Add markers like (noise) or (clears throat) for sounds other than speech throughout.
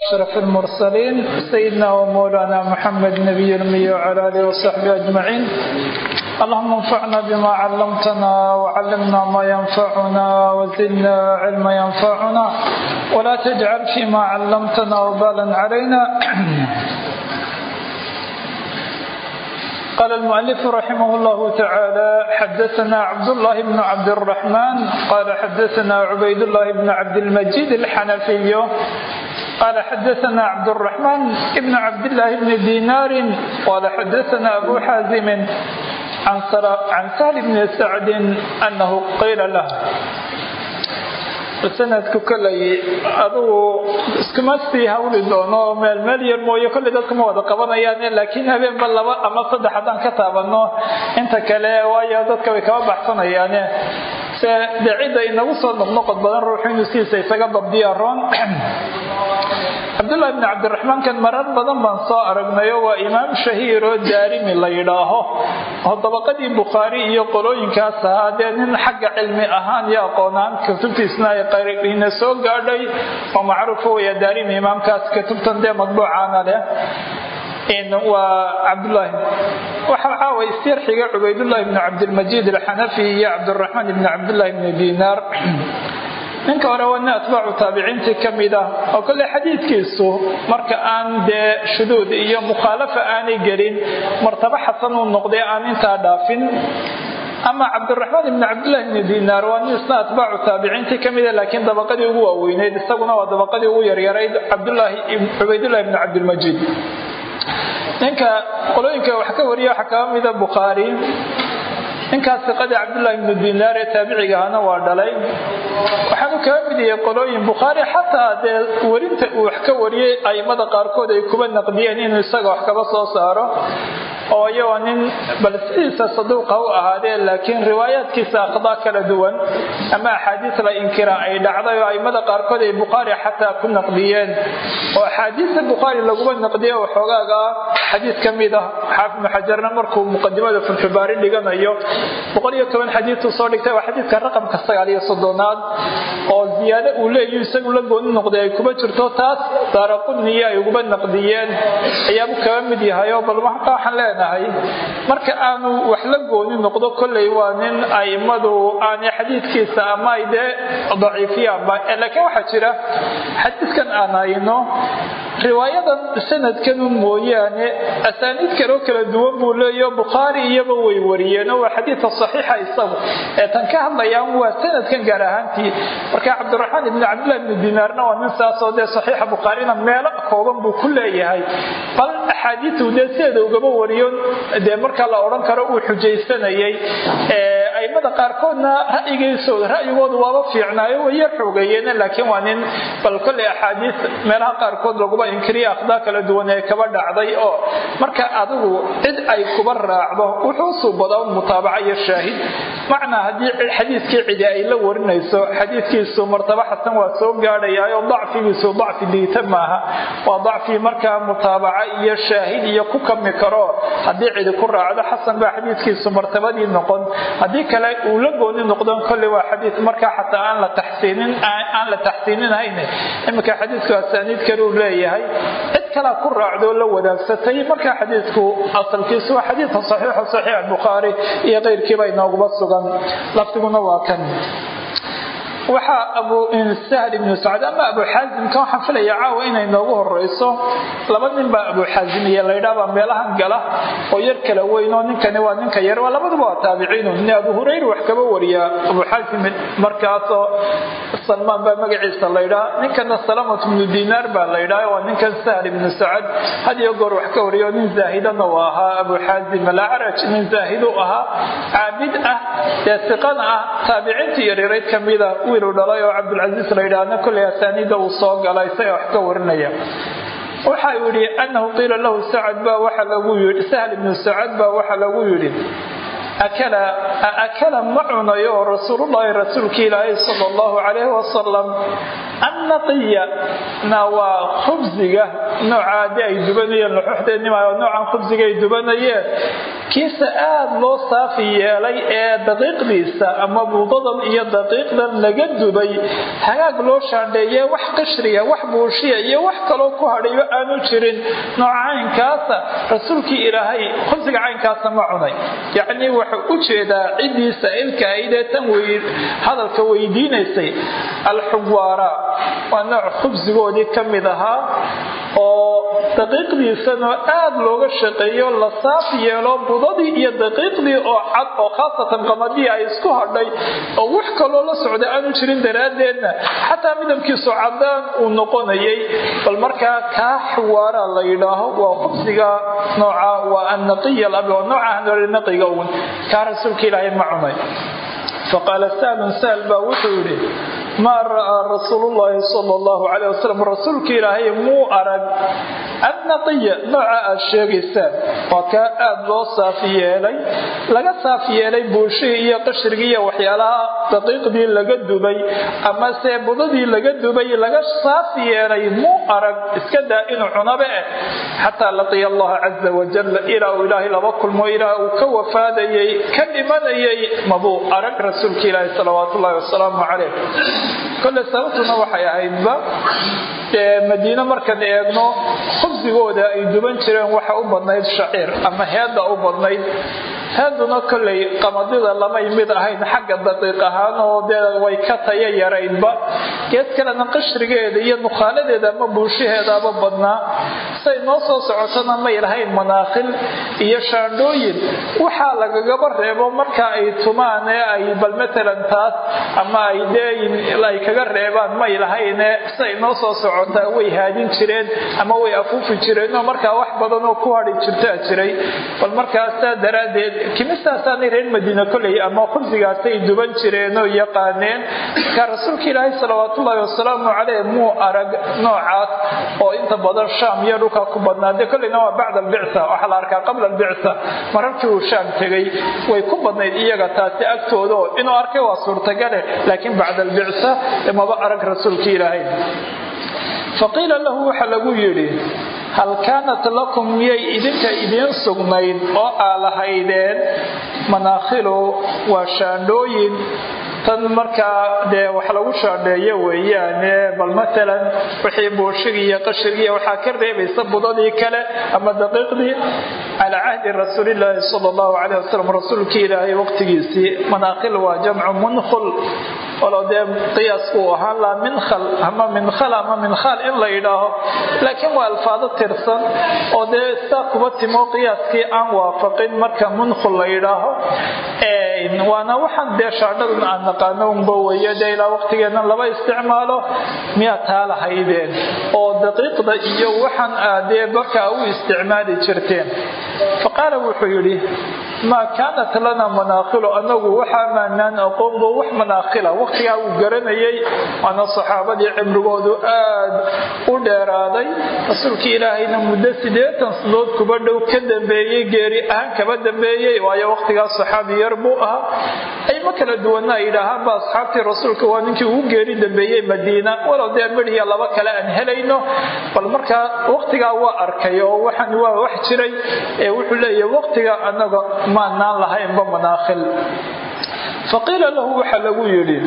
أشرف المرسلين سيدنا ومولانا محمد نبي الأمي وعلى آله وصحبه أجمعين اللهم انفعنا بما علمتنا وعلمنا ما ينفعنا وزدنا علما ينفعنا ولا تجعل فيما علمتنا وبالا علينا قال المؤلف رحمه الله تعالى حدثنا عبد الله بن عبد الرحمن قال حدثنا عبيد الله بن عبد المجيد الحنفي قال حدثنا عبد الرحمن بن عبد الله بن دينار قال حدثنا أبو حازم عن عن سهل بن سعد أنه قيل له sanadku kolay adugu iskuma sii hawli doono meel meel yar mooye kollay dadka ma wada qabanayaan laakiin habeenba laba ama saddex haddaan ka taabano inta kale waayo dadka way kaba baxsanayaane. Se cidda inagu soo noqnoqod badan ruuxu inuu isaga dabdiya roon cabdullahi bni cabdiraxmaan kan marar badan baan soo aragnayo waa imaam shahiir oo daarimi la yidhaaho. Oo dabaqadii bukhaari iyo qolooyinkaas ahaa dee nin xagga cilmi ahaan iyo aqoonaan kutubtiisna ay qariina soo gaadhay oo macruufa weya daarimi imaamkaas kutubtan dee madbuucaana leh. Waa cabdulaahi waxaa caawa isyarxiga cubaydullahi bni cabdilmajiid alxanafi iyo cabdiraxmaan ibni cabdullahi bni dinaar ninka hore waa nin atbaacu taabiciintii ka mid ah oo kolley xadiidkiisu marka aan dee shuduud iyo mukhaalafa aanay gelin martabo xasan uu noqday aan intaa dhaafin. Ama cabdiraxmaan ibni cabdillahi bni dinaar waa nin isna atbaacu taabiciintii ka mida laakiin dabaqadii ugu waaweyneyd isaguna waa dabaqadii ugu yaryarayd cubaydullahi bni cabdilmajiid. Ninka qolooyinka wax ka wariya waxaa kaga mida bukhaari ninkaas siqadii cabdullahi ibnu dinaar ee taabiciga ahna waa dhalay. Waxaanu kaga mid yahay qolooyin bukhaari xataa dee werinta uu wax ka wariyey aimada qaarkood ay kuba naqdiyeen inuu isaga wax kaba soo saaro oo iyagoo nin bal saduuqa u ahaadee laakiin riwaayaadkiisa akhdaa kala duwan ama axaadiis la inkira ay dhacday oo aimada qaarkood ay bukhaari xataa ku naqdiyeen. Oo axaadiista bukhaari laguma naqdiye oo xoogaaga xadiis ka mid ah. Xaafid ibnu xajarna markuu muqadimada fulxubaari dhiganayo boqol iyo toban xadiisuu soo dhigtay. Waa xadiidka raqamka sagaal iyo soddonaad oo ziyaado uu leeyahy isagu la gooni noqday ay kuma jirto taas daaraqudniyo ay uguba naqdiyeen. Ayaabuu kaga mid yahay bal waxaan leenahay marka aanu wax la gooni noqdo kolley waa nin aimadu aanay xadiidkiisa ama ay dee daciifiyaanba laakiin waxaa jira xadiidkan aan hayno riwaayadan sanadkanu mooyaane asaaniid kaloo kala duwan buu leeyaho bukhaari iyaba way wariyeen waa xadiidka saxiixa isagu. Ee tan ka hadlayaan waa sanadkan gaar ahaantii. Marka cabdiraxmaan ibni cabdillahi ibni dinaarna waa nin saasoo dee saxiixa bukhaarina meelo kooban buu ku leeyahay. Bal axaadiistu dee sideeda ugaba wariyo dee marka la odhan karo uu xujaysanayay aimada qaarkoodna ra'yigiisooda ra'yigoodu waaba fiicnaayo waya xoogeeyeen laakiin waa nin bal kolley axaadiis meelaha qaarkood laguba inkiriya akhdaa kala duwan ee kaba dhacday oo marka adigu cid ay kuba raacdo wuxuu suubadaa mutaabaca iyo shaahid. Macnaa haddii xadiiskii cidi ay la warinayso xadiiskiisu martaba xasan waa soo gaadhayaayo dacfigiisu dacfi liita maaha. Waa dacfi markaa mutaabaca iyo shaahid iyo ku kami karo haddii cidi ku raacdo xasan baa xadiiskiisu martabadii noqon. Haddii kale uu la gooni noqdon kolley waa xadiis markaa xataa aan la taxsiinin aan la taxsiininahayn iminka xadiisku asaaniid kale uu leeyahay cid kalea ku raacdoo la wadaagsatay markaa xadiisku asalkiisu waa xadiidka saxiixa saxiix bukhaari iyo keyrkiiba inooguba sugan. Lafdiguna waa kan waxaa abu sahl ibnu sacd ama abu xaasimka waxaan filaya caawa inay noogu horeyso laba nin baa abu xaasim iyo laydhaabaa meelahan gala oo yar kala weyn oo ninkani waa ninka yar. Waa labaduba waa taabiciinu nin abu hurayra wax kaba wariyaa abu xaasim markaasoo salmaan baa magaciisa laydhaa ninkana salamat ibnu dinaar baa laydhaa waa ninkan sahl ibnu sacad had iyo goor wax ka wariyo nin zaahidana uu ahaa. Abu xaasim alacraj nin zaahid u ahaa. Caabid ah dee siqana ah taabiciintii yaryarayd kamida wiiluu dhalay oo cabdulcasiis la yidhaahna kolley asaaniida uu soo gala isaga wax ka warinaya. Waxa uu yidhi annahu qiila lahu sacad baa waxa lagu yidhi sahl ibnu sacad baa waxa lagu yidhi akala ma cunayo rasuulullaahi rasuulki ilaahay sala allahu calayhi wasalam annaqiya na waa khubsiga noocaadi ay dubanayeen laxuxdeennima noocan khubsiga ay dubanayeen kiisa aada loo saafi yeelay ee daqiiqdiisa ama buudadan iyo daqiiqdan laga dubay hagaag loo shaandheeye wax qashriya wax buushiya iyo wax kaloo ku hadhayo aanu jirin nooca caynkaasa rasuulkii ilaahay khubsiga caynkaasa ma cunay yacnii wuxuu u jeedaa ciddii saa'ilka aydee tan hadalka weydiinaysay. Alxuwaara waa nooc khubsigoodii ka mid ahaa oo daqiiqdiisanoo aada looga shaqeeyo la saaf yeelo budadii iyo daqiiqdii oo cad oo khaasatan qamadii ay isku hadhay oo wax kaloo la socda aanu jirin daraaddeedna. Xataa midabkiisu cadaan uu noqonayay bal markaa kaa xuwaara la yidhaaho waa khubsiga nooca waa annaqiya nooca naqiga uun kaa rasuulka ilaahay ma cunay faqaala saalun saal baa wuxuu yidhi maa ra'aa rasuulu llaahi sala allahu calayh wasalam rasuulka ilaahay muu arag? Annaqiya nooca aad sheegaysaan? Waa kaa aada loo saafi yeelay laga saafi yeelay buushihii iyo qashrigii iyo waxyaalaha daqiiqdii laga dubay amase budadii laga dubay laga saafi yeelay muu arag? Iska daa inuu cunaba eh xataa laqiya allaha caza wajal ilaa uu ilaahay laba kulmo ilaa uu ka wafaadayay ka dhimanayay mabuu arag rasuulka ilaahi salawaat ullahi wasalaamu calayh. Kole sababtuna waxay ahaydba madiine markaan eegno khubsigooda ay duban jireen waxa u badnayd shaciir ama heedda u badnayd heeduna kollay qamadida lamay mid ahayn xagga daqiiq ahaan oo dee way ka taya yaraydba geed kalena qashrigeeda iyo nukhaaladeeda ama buushaheedaaba badnaa. Say noo soo socotona may lahayn manaakhil iyo shaandhooyin. Waxaa lagagaba reebo marka ay tumaan ee ay bal matalan taas ama ay dee ay kaga reebaan may lahayne say noo soo socotaa way haadin jireen ama way afuufi jireenoo markaa wax badanoo ku hadhi jirtaa jiray. Bal markaasaa daraaddeed kimistaasaanay reer madiina koley ama khubsigaasay duban jireenoo yaqaaneen markaa rasuulka ilaahay salawaatullaahi wasalaamu caleyh muu arag noocaas oo inta badan shaam iyo dhulka ku badnaa. Kolleyna waa bacda albicsa waxaa la arkaa qabla albicsa. Mararkii uu shaam tegay way ku badnayd iyaga taasi agtooda oo inuu arkay waa suurtagale laakiin bacda albicsa maba arag rasuulka ilaahay faqiila lahu waxa lagu yidhi hal kaanat lakum miyay idinka idiin sugnayd oo aa lahaydeen? Manaakhilu waa shaandhooyin tan markaa dee wax lagu shaandheeyo weeyaane bal matalan wixii buushigii iyo waxaa ka reebaysa budadii kale ama daqiiqdii calaa cahdi rasuulilaahi sala allahu calayh wasalam rasuulkii ilaahay waqtigiisii manaakhil waa jamcu munkhul walow dee qiyaasku uu ahaan laha minkhal ama minkhal ama minkhal in la yidhaaho laakiin waa alfaado tirsan oo dee saa kuba timo qiyaaskii aan waafaqin marka munkhul la yidhaaho waana waxaan dee shaadhadan aan naqaano unba weeye ilaa waqtigeennan laba isticmaalo miyaa taa lahaydeen? Oo daqiiqda iyo waxaan aadee markaa u isticmaali jirteen. Faqaala wuxuu yidhi maa kaanat lana manaakhilu anagu waxaa maanaan aqoonbo wax manaakhila waqtigaa uu garanayay waana saxaabadii cimrigoodu aad u dheeraaday rasuulkii ilaahayna muddo siddeetan sanadood kuba dhow ka dambeeyey geeri ahaan kaba dambeeyey waayo waqtigaas saxaabi yar buu ahaa ayma kala duwanna ay yidhaahaanba asxaabtii rasuulka waa ninkii ugu geeri dambeeyey madiina walow dee midhiya laba kale aan helayno bal markaa waqtigaa waa arkay oo waxaan waa wax jiray ee wuxuu leeyahay waqtiga anaga maanaan lahaynba manaakhil faqiila lahu waxaa lagu yidhi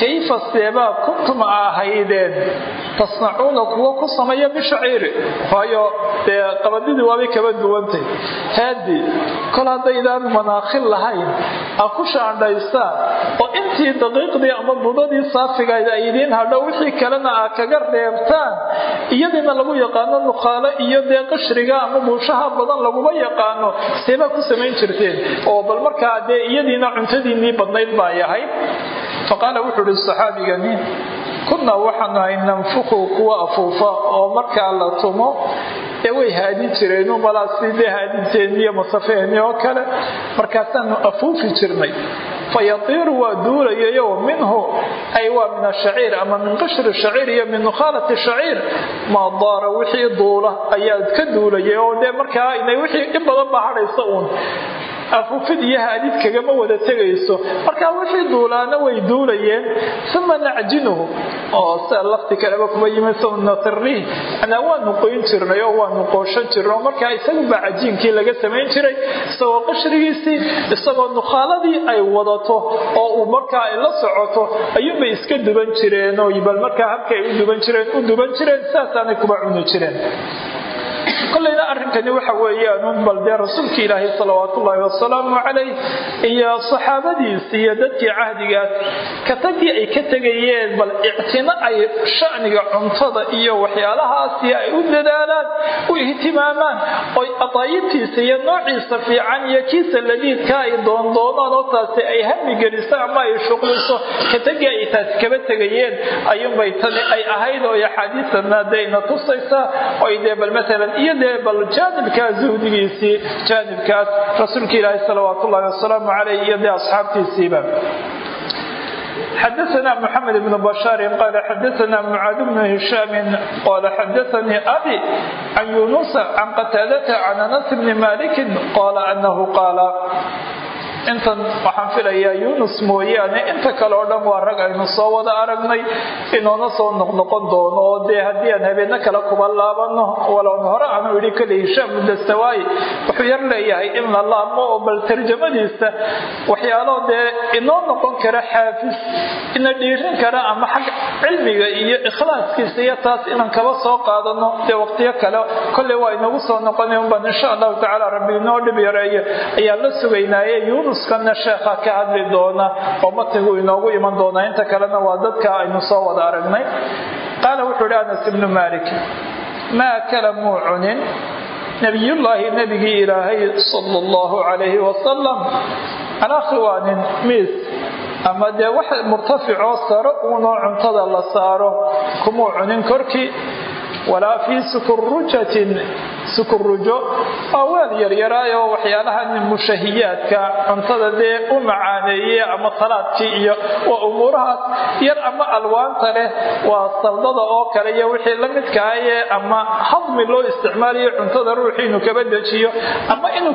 kayfa seebaa kuntum ahaydeen tasnacuuna kuwa ku sameeya bishaciiri waayo dee qabadidii waabay kaba duwantay haadi kol haddaydaan manaakhil lahayn a ku shaandhaystaan oo intii daqiiqdii ama budadii saafigayd ay idiin hadho wixii kalena aa kaga reebtaan iyadiina lagu yaqaano nukhaalo iyo dee qashriga ama buushaha badan laguma yaqaano seebaa ku samayn jirteen oo bal markaa dee iyadiina cuntadiinnii badnayd baa yahay faqaala wuxuu ihi saxaabigani kunnaa waxaanu ahay nanfuku kuwa afuufa oo markaa la tumo ee way haadin jireen malaa sidee haadinteeni iyo masafeeni oo kale markaasaanu afuufi jirnay. Fayatiiru waa duulayayo minhu ay waa min ashaciir ama min qashri shaciir iyo min nukhaalati shaciir. Maa daara wixii duula ayaa ka duulayay oo dee markaa inay wixii in badan baa hadhaysa uun afufid iyo haadid kagama wada tegayso. Marka wixii duulaana way duulayeen uma nacjinuhu oo lafti kaleba kuma yimid sunatri anaa waanu qoyn jirnay oo waanu qooshan jirnay markaa isaguba cajiinkii laga samayn jiray. Isagoo qashrigiisii isagoo nukhaaladii ay wadato oo uu markaa ay la socoto ayuunbay iska duban jireen oo bal markaa habkay u duban jireen u duban jireen saasaanay kuba cuni jireen kolleyna arrinkani waxa weeyaan bal dee rasuulka ilaahay salawaat ullaahi wasalaamu calayh iyo saxaabadiisi iyo dadkii cahdigaas ka ay ka tegayeen bal ictino ay shaniga cuntada iyo waxyaalahaasi ay u dadaalaan u ihtimaamaan oy adaayibtiisa iyo noociisa fiican iyo kiisa ladiidka ay doondoonaan oo taasi ay hami geliso ama ay shuqliso ka ay taasi kaba tegayeen ayuunbay tani ay ahayd oo axaadiisana dayna tusaysaa oy dee bal maalan iyo dee bal jaanibkaas zuhdigiisii jaanibkaas rasuulka ilaahi salawaat ullahi wasalaamu caleyh iyo dee asxaabtiisiiba xdثna محمد بن بشار قال xdثna معاad بن هiشام qال xdثnي أbي عن يuنس عن qتاadة عن أنس بن مالك qال أنه qاaل intan waxaan filayaa yunus mooyaane inta kale oo dhan waa rag aynu soo wada aragnay inoona soo noqnoqon doono oo dee haddii aan habeenno kale kuba laabano walown hore aanu idhi kale hishaam mudastawaayi wuxuu yar leeyahay in la laabmo oo bal tarjamadiisa waxyaalo dee inoo noqon kara xaafis ina dhiirin kara ama xag cilmiga iyo ikhlaaskiisa iyo taas inaan kaba soo qaadano dee waqtiyo kale kolley waa inagu soo noqonay unbaan insha allahu tacaala rabbi inoo dhib yareeyo ayaan la sugaynaaye yunuskana sheekha ka hadli doona oo matnigu inoogu iman doonaa inta kalena waa dadka aynu soo wada aragnay qaala wuxuu ihi anas ibnu malik maa kala muu cunin nabiyullaahi nabigii ilaahay sala allahu calayhi wasalam calaa khiwaanin miis ama dee wax murtaficoo saro uunoo cuntada la saaro kumuu cunin korkii walaa fii sukurujatin sukurujo waa weel yaryaraayoo waxyaalaha mushahiyaadka cuntada dee u macaaneeye ama salaadkii iyo waa umuurahaas yar ama alwaanta leh waa saldada oo kale iyo wixii la midkaaye ama hadmi loo isticmaalayo cuntada ruuxii inuu kaba dejiyo ama inuu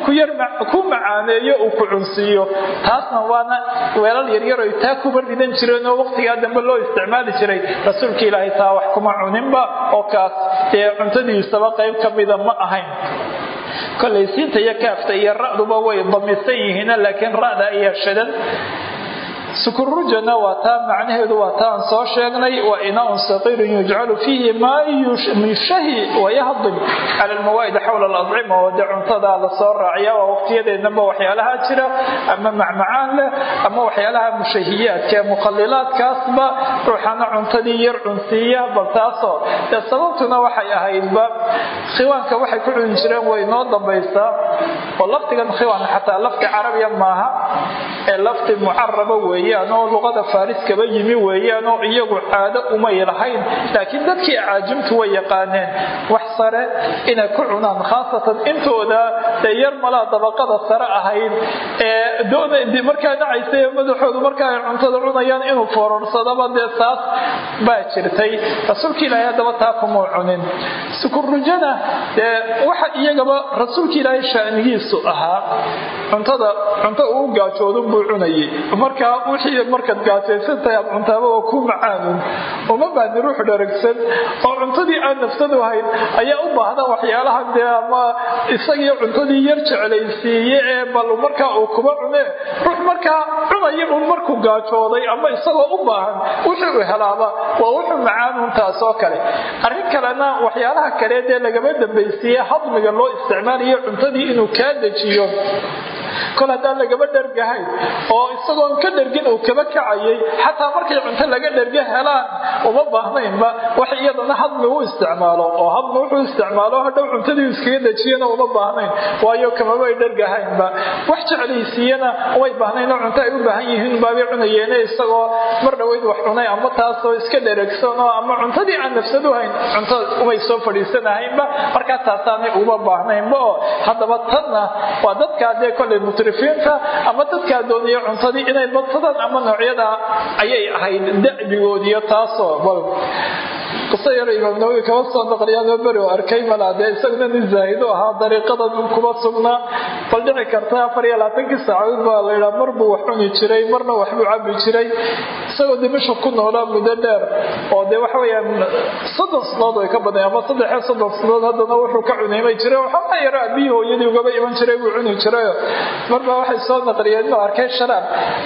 ku macaaneeyo uu ku cunsiiyo. Taasna waana weelal yaryar ay taa kuba ridan jireen oo waqtigaa dambe loo isticmaali jiray. Rasuulka ilaahay taa wax kuma cuninba oo kaas dee cuntadiisaba qayb ka mida ma ahayn. Kolay iyo kaafta iyo ra'duba way damisan yihiin laakiin ra'da ayaa shadan sukurujana waa taa macnaheedu waa taan soo sheegnay waa inaaun saqiirun yujcalu fiihi maa yushahi wayahdim cala lmawaa'id xowla aladcima oo dee cuntada la soo raaciya waa waqtiyadeednaba waxyaalaha jira ama macmacaan leh ama waxyaalaha mushahiyaadka ee mukhalilaadkaasba ruuxana cuntadii yar cunsiiya bal taasoo. Dee sababtuna waxay ahaydba khiwaanka waxay ku cuni jireen way noo dambaysaa oo laftigan khiwaan xataa lafti carabiya maaha ee lafti mucaraba weeyaan oo luqada faariskaba yimi weeyaan oo iyagu caado umay lahayn. Laakiin dadkii acaajimtu way yaqaaneen wax sare inay ku cunaan khaasatan intooda dee yar malaa dabaqada sare ahayd ee markaa dhacaysa ee madaxoodu markaa cuntada cunayaan inuu foororsadaba dee saas baa jirtay. Rasuulka ilaahay haddaba taa kumuu cunin. Sukurujana dee waxa iyagaba rasuulka ilaahay shaanigiisu ahaa cuntada cunto uu gaajoodu buu cunayay markaa wixii markaad gaajaysantahay aad cuntaaba waa ku macaanun uma baahni ruux dharagsan oo cuntadii aan nafsadu hayn ayaa u baahda waxyaalahan dee ama isagii cuntadii yar jeclaysiiye ee bal markaa uu kuba cune. Ruux markaa cunaya un markuu gaajooday ama isagoo u baahan wixii uu helaaba waa wuxuu macaanun taas oo kale. Arrin kalena waxyaalaha kale dee lagama dambaysiiye hadmiga loo isticmaalayo cuntadii inuu kaa dejiyo. Kol haddaan lagaba dhergahayn oo isagoon ka dhergin uu kaba kacayay xataa markay cunto laga dherga helaan uma baahnaynba wax iyadana hadmi u isticmaalo oo hadmi wuxuu isticmaalo hadhow cuntadii iskaga dejiyana uma baahnayn waayo kamabay dhergahaynba. Wax jeclaysiiyana umay baahnayn oo cunto ay u baahan yihiin baabay cunayeene isagoo mar dhoweyd wax cunay ama taasoo iska dheregsan oo ama cuntadii aan nafsadu hayn cunto umay soo fadhiisanahaynba markaa taasaanay uma baahnaynba oo haddaba tanna waa dadkaa dee kolay mutrifiinta ama dadkaa doonaya cuntadii inay badsadaan ama noocyada ayay ahayd da'bigoodiyo taasoo qiso yar imaam kama soo naqliyaanoo beri oo arkay malaa dee isaguna nin zaahido ahaa dariiqadan kuma sugnaa. Bal dhici karta afar iyo labaatankii saacadood baa la yidhaa mar buu wax cuni jiray marna waxbuu cabi jiray. Isagoo dimasha ku noolaa muddo dheer oo dee waxa weyaan soddon sanadood way ka badnay ama saddexiyo soddon sanadood haddana wuxuu ka cunaymay jiray waxaa yaro aabihii hooyadii ugaba iman jiray buu cuni jirayo. Marbaa waxay soo naqliyeen inuu arkay sharaab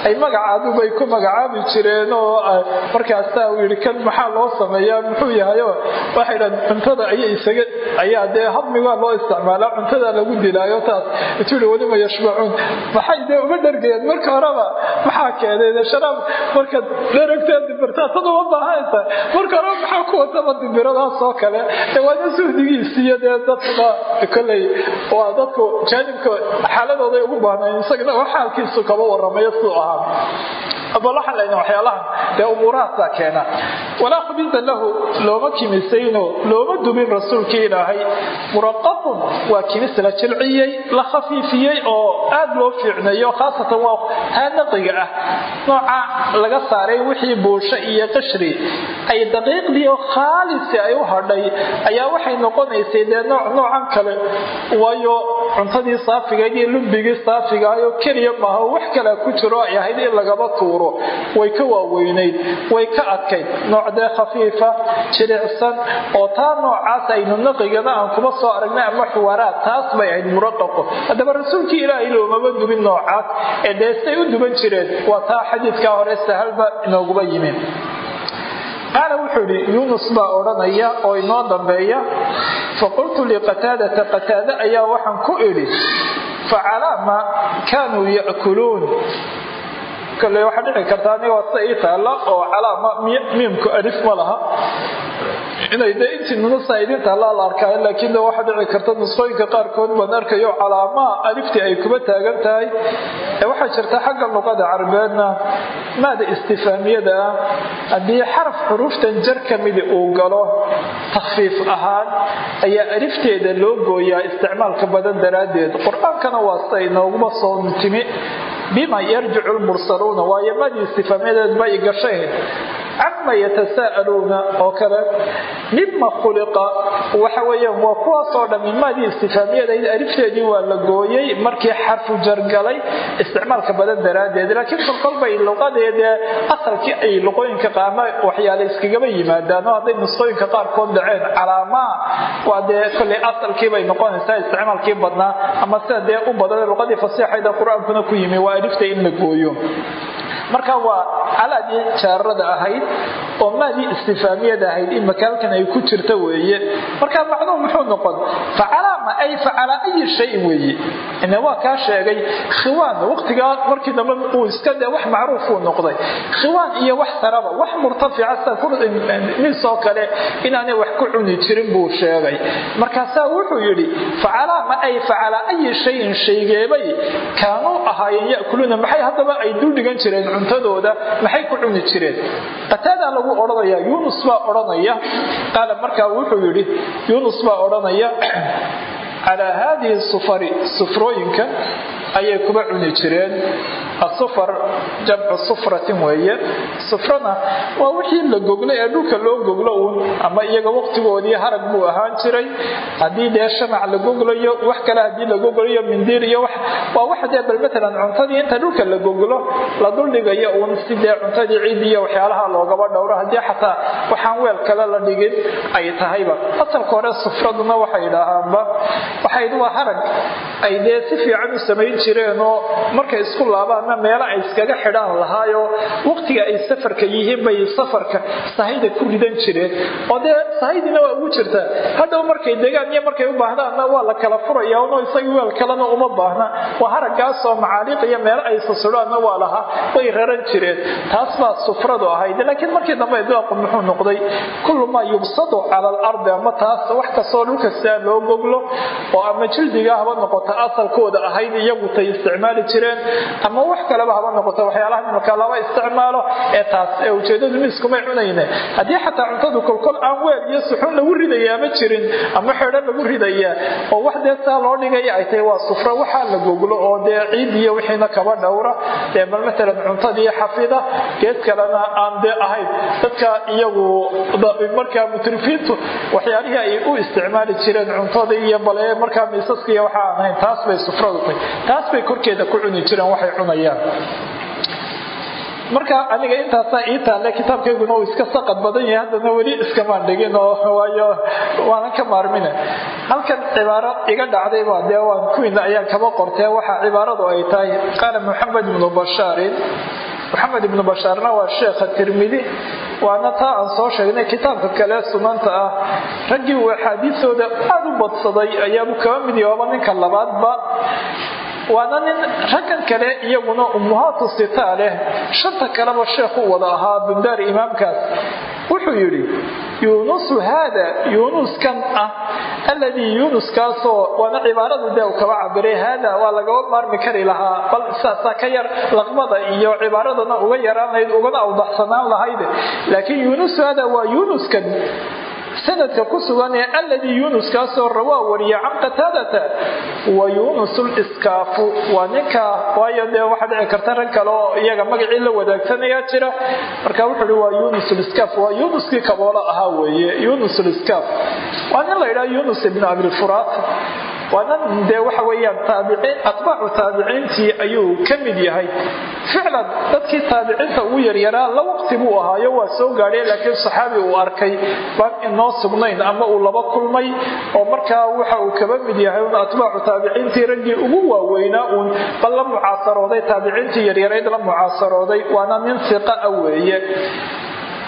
ay magacaaduba ay ku magacaabi jireen oo markaasaa uu yidhi kan maxaa loo sameeyaa? Muxuu yahayo waxay dhahan cuntada ayay isaga ayaa dee hadmigaa loo isticmaalaa cuntadaa lagu dilaayo taas. Yidhi welima yashbacuun. Maxay dee uma dhargeen marka horeba maxaa keenay sharaab? Markaad dheragtaa dibirtaa tad uma baahanaysa marka horeba maxaa ku wataba dibiradaas oo kale? Ee waana suhdigiisiiyo dee dadkuna kolley waa dadku jaanibka xaaladooday ugu baahnayn isagana wax xaalkiisu kaba waramayo siduu ahaa bal waxaan leynaa waxyaalahan dee umuurahaasaa keena walaa khubisa lahu looma kimisayno looma dubin rasuulkii ilaahay. Muraqaqun waa kimis la jilciyey la khafiifiyey oo aad loo fiicneeyo khaasatan waa haanaqiga ah. Nooca laga saaray wixii buusho iyo qashri ay daqiiqdii oo khaalisi ay u hadhay ayaa waxay noqonaysay dee nooc noocan kale. Waayo cuntadii saafigayd lumbigii saafigaayoo keliya maaha wax kale ku jiro ay ahayd in lagaba tuuro. Way ka waaweynayd way ka adkayd. Noocdee khafiifa jilicsan oo taa noocaas aynu naqigana aan kuma soo aragnay ama xuwaraad taas bay ahayd muraqaqo. Haddaba rasuulkii ilaahay loomaba dubin noocaas ee deestay u duban jireen waa taa xadiidkaa hore sahalba inooguba yimin qaala wuxuu idhi yuunus baa odhanaya oo inoo dambeeya faqultu liqataadata qataade ayaa waxaan ku idhi facalaa ma kaanuu ya'kuluun kale waxaa dhici karta aniga waa sida ii taalla oo calaama miimku alif ma laha. Inay de intii nunusa idin taallaa la arkaayo laakiin de waxaa dhici karta nusqooyinka qaarkood baan arkayo calaamaha aliftii ay kuba taagan tahay. Ee waxaa jirta xagga luqada carabeedna maada istifaamiyada ah. Haddii xaraf xuruuftan jar ka midi uu galo takfiif ahaan ayaa alifteeda loo gooyaa isticmaalka badan daraaddeed. Qur'aankana waa sida inooguma soo timi bima yarjicu lmursaluuna waayo madii istifaamyadeed bay gashayn cama yatasaa'aluuna oo kale mima khuliqa waxa weeyaan waa kuwaasoo dhammi madii istifaamiyadayd alifteedii waa la gooyey markii xarfu jargalay isticmaalka badan daraaddeed laakiin kolkol bay luqadeedee asalkii ay luqooyinka qaama waxyaale iskagaba yimaadaan oo hadday nusqooyinka qaarkood dhaceen calaamaa waa dee kolley asalkii noqonaysaa isticmaalkii badnaa ama sida dee u badan luqadii fasiixayda qur'aankuna ku yimi waa alifta in la gooyo marka waa calaadii jaarada ahayd oo maadii istifaamiyada ahayd in makaalkan ay ku jirta weeye. Marka macnuhu muxuu noqon? Facalaama ay facalaa ayi shayin weeye. Ine waa kaa sheegay khiwaan waqtigaa markii dambe uu iska de wax macruuf uu noqday. Khiwaan iyo wax saraba wax murtafica sida misoo kale inaanay wax ku cuni jirin buu sheegay. Markaasaa wuxuu yidhi facalaama ay facalaa ayi shayin shaygeebay? Kaanuu ahaayeen ya'kuluuna maxay haddaba ay dul jireen cuntadooda maxay ku cuni jireen? Qataadaa lagu odhanaya yuunus baa odhanaya. Qaala markaa wuxuu yidhi yuunus baa odhanaya calaa haadihi sufari sufrooyinka ayay kuba cuni jireen asufar jamcu sufratin weeye. Sufrana waa wixii la goglo ee dhulka loo goglo uun ama iyaga waqtigoodii harag buu ahaan jiray. Haddii dee shamac la goglayo wax kale haddii la goglayo mindiir iyo waa wax dee bal matalan cuntadii inta dhulka la goglo la duldhigayo uun si dee cuntadii ciid iyo waxyaalaha loogaba dhowro. Haddii xataa waxaan weel kale la dhigin ay tahayba. Asalka hore sufraduna waxay idhaahaanba waxayd waa harag ay dee si fiican u samayn jireenoo markay isku laabaanna meelo ay iskaga xidhaan lahaayo. Waqtiga ay safarka yihiin bay safarka sahayda ku ridan jireen. Oo dee sahaydina waa ugu jirtaa hadhow markay degaan iyo markay u baahdaanna waa la kala furaya no isaga weel kalena uma baahna. Waa haragaasoo macaaliiq iyo meelo ay sasudhaanna waa lahaa way raran jireen. Taas baa sufradu ahayd. Laakiin markii dambe idlaaqu muxuu noqday kullu maa yubsadu cala alardi ama taas wax kastoo dhulka sidaa loo goglo oo ama jildiga haba noqoto asalkooda ahayd iyagu isticmaali jireen ama wax kaleba haba noqoto waxyaalaha imika lama isticmaalo ee taas ee ujeedadu miiskumay cunayne. Haddii xataa cuntadu kolkol aan weel iyo suxuun lagu ridayaa ma jirin ama xeedho lagu ridaya oo wax dee loo dhigaya ay tahay waa sufro waxaa la goglo oo dee ciid iyo wixiina kaba dhowra. Dee bal matalan cuntadii xafida geed kalena aan dee ahayn. Dadka iyagu markaa mutrifiintu waxyaalihii ay u isticmaali jireen cuntada iyo bale markaa miisaskiiyo waxa aan ahayn taas bay sufradu tahay. Taas bay korkeeda ku cuni jireen waxay cunayaan marka aniga intaasaa ii taalle kitaabkayguna uu iska saqad badan yahay haddana weli iskamaan dhigin oo (laughs) waayo waanan ka maarmina halkan cibaaro iga dhacday baa dee waan kuwiina ayaan kaba qortee waxaa cibaaradu ay tahay qaala maxamed ibnu bashaarin maxamed ibnu bashaarna waa sheekha tirmidi waana taa aan soo sheegnay kitaabka kale sunanta ah. Raggii uu axaadiisooda aada u badsaday ayaabu kaba mid yahooba ninka labaadba waana nin raggan kale iyaguna ummuhaatu sitaa leh. Shanta kaleba sheekhu wada ahaa bundaari imaamkaas. Wuxuu yidhi yuunusu haada yuunuskan ah. Alladii yuunuskaasoo waana cibaaradu dee uu kaba cabiray haada waa lagaba maarmi kari lahaa. Bal saasaa ka yar laqmada iyo cibaaradana uga yaraan lahayd ugana awdaxsanaan lahayd. Laakiin yuunusu haada waa yuunuskan sanadka ku sugan ee alladii yuunuskaasoo rawaa wariya can qataadata wa yuunus liskaafu waa ninka waayo dee waxaa dhici karta rag kale oo iyaga magacii la wadaagsanaya jira. Marka wuxuu hi waa yuunus liskaaf waa yuunuskii kaboolo ahaa weeye yuunus liskaaf waa nin la yidhaha yuunus ibnu abilfuraat waana dee waxa weyaan taabiciin atbaacu taabiciintii ayuu ka mid yahay. Ficlan dadkii taabiciinta ugu yaryaraa la waqti buu ahaayo waa soo gaadhay laakiin saxaabi uu arkay. Baan inoo sugnayn ama uu laba kulmay oo markaa waxa uu kaba mid yahay un atbaacu taabiciintii raggii ugu waaweynaa uun bal la mucaasarooday taabiciintii yaryarayd la mucaasarooday. Waana nin siqa a weeye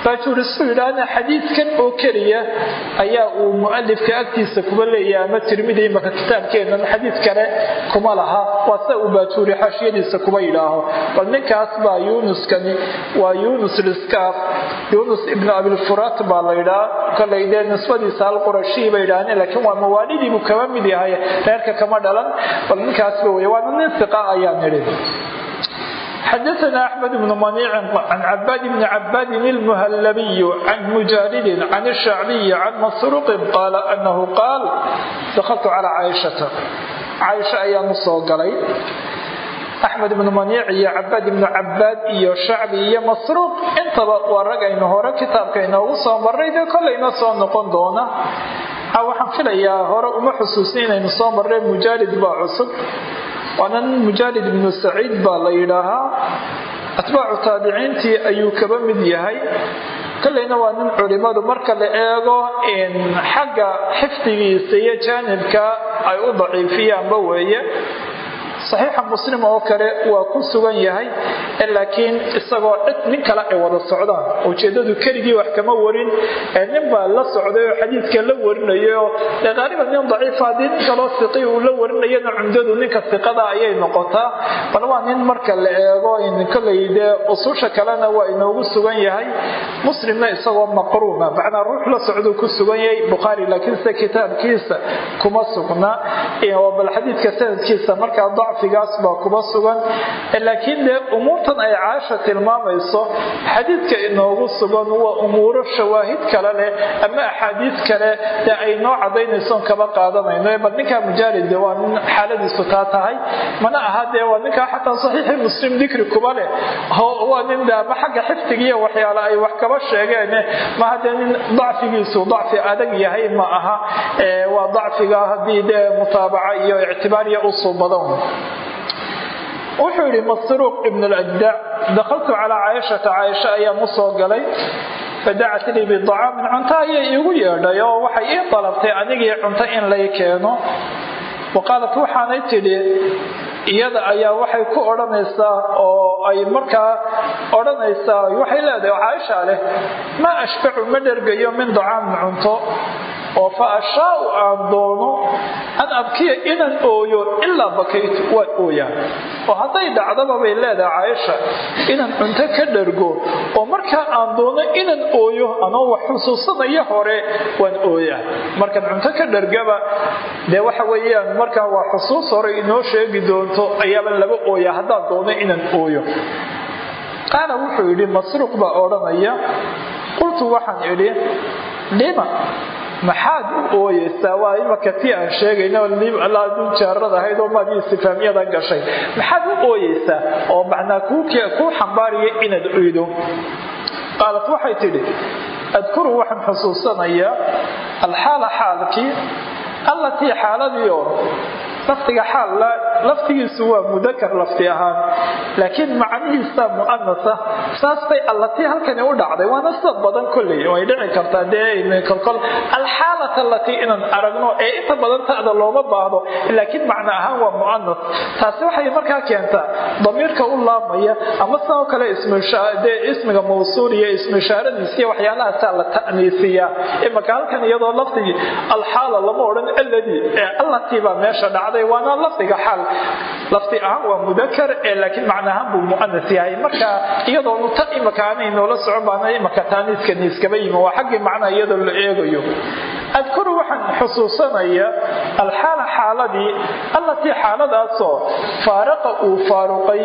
baajuurisu yidhaahna xadiidkan oo keliya ayaa uu mualifka agtiisa kuba leeyahay ama tirmidi imaka kitaabkeennan xadiid kale kuma laha. Waa sida uu baajuuri xaashiyadiisa kuba yidhaaho. Bal ninkaas baa yuunuskani waa yuunus liskaaf. Yuunus ibnu abilfuraat baa la yidhaha kolay dee nisbadiisa alqurashii bay yidhahdeen laakiin waa mawaalidiibuu kaba mid yahay reerka kama dhalan. Bal ninkaasba wey waana nin siqa ayaan nidhi xadaana axmed bnu manicin can cabaad bni cabaadin ilmuhallabiyu can mujaaridin can shacbiyi can masruuqin qaala anahu qaal dakaltu calaa caaishata caaisha ayaanu soo galay axmed ibnu maniic iyo cabaad ibnu cabaad iyo shacbi iyo masruuq. Intaba waa rag aynu hore kitaabka inoogu soo marray dee kolayna soo noqon doona. Waxaan filayaa hore uma xusuusin inaynu soo marray mujaalid baa cusub. Waana nin mujaalid ibnu saciid baa la yidhaahaa. Atbaacu taabiciintii ayuu kaba mid yahay. Kolleyna waa nin culimadu marka la eego xagga xifdigiisa iyo jaanibka ay u daciifiyaanba weeye saxiixa muslim oo kale waa ku sugan yahay laakiin isagoo cid nin kale ay wada socdaan. Ujeedadu keligii wax kama warin nin baa la socday oo xadiidka la warinayo. Qaaliban nin daciifa haddii nin kaloo siqi uu la warinayana cumdadu ninka siqada ayay noqotaa. Bal waa nin marka la eego koley dee ususha kalena waa inoogu sugan yahay. Muslimna isagoo maqruuna macnaa ruux la socduu ku sugan yahay bukhaari laakiin se kitaabkiisa kuma sugna. Bal xadiidka sanadkiisa markaa dacfigaas kuma sugan. Laakiin dee umuurtan ay caasha tilmaamayso xadiidka inoogu sugan waa umuuro shawaahid kale leh ama axaadiis kale. Dee ay noo cadaynaysoon kaba qaadanayno bal ninkaa mujaalid waa nin xaaladiisu taa tahay. Mana aha dee waa ninkaa xataa saxiixi muslim dikri kuba leh. Waa nin de ama xagga xifdigiiyo waxyaale ay wax kaba sheegeen maha dee nin dacfigiisu dacfi adag yahay ma aha. Waa dacfiga haddii dee mutaabaca iyo ictibaariya usuu badan. Wuxuu yidhi masruuq ibn اlajdac dakaltu calaa caaishata caaisha ayaan u soo galay. Fadacat lii bidacaamin cunto ayay iigu yeedhay oo waxay ii dalabtay anigii cunto in lay keeno wa qaalat waxaanay tidhi iyada ayaa waxay ku odhanaysaa oo ay markaa odhanaysaa waxay leedahay caaisha leh maa ashbacu ma dhergayo min dacaamin cunto. Oo fa ashaau aan doono an abkiya inaan ooyo ilaa bakaytu waan ooyaa oo hadday dhacdaba bay leedahay caaisha inaan cunto ka dhargo oo markaa aan doono inaan ooyo anoo wax xusuusanaya hore waan ooyaa. Markaan cunto ka dhargaba dee waxa weeyaan markaa waa xusuus hore inoo sheegi doonto ayaaban laba ooyaa. Haddaan doono inaan ooyo. Qaala wuxuu yidhi masruuq baa odhanaya. Qultu waxaan idhi lima maxaad u ooyeysaa? Waa imaka tii aan sheegayno laaduu jaarad ahayd oo maadii istifaamiyada gashay. Maxaad u ooyeysaa? Oo macnaa kuu xambaaraya inaad oydo qaalat waxay tidhi adkuru waxaan xusuusanayaa alxaala xaalkii allatii xaaladiio lafdiga xaal laftigiisu waa mudakar lafti ahaan laakiin macnihiisa mu'anasa saas bay allatii halkani u dhacday. Waana sida badan kolley way dhici kartaa. Dee kolkol alxaalata allatii inaan aragno ee inta badan ta'da looma baahdo laakiin macno ahaan waa mu'anas taasi waxay markaa keentaa damiirka u laabmaya ama sidoo kale dee ismiga mawsuul iyo ismishaaradiisiiyo waxyaalahaasa la ta'niisiyaa imaka halkan iyadoo lafdigii alxaala lama odhan alladii ee allatii baa meesha dhacday waana lafdiga xaal lafdi ahaan waa mudakar ee laakiin macnahaan buu mu'anas yahay. Marka iyadoonu ta imaka noola socon baana imaka taaniiskani iskaba yimi waa xaggii macnaa iyadoo la eegayo. Adkuru waxaan xusuusanaya alxaala xaaladii allatii xaaladaasoo faaraqa uu faaruqay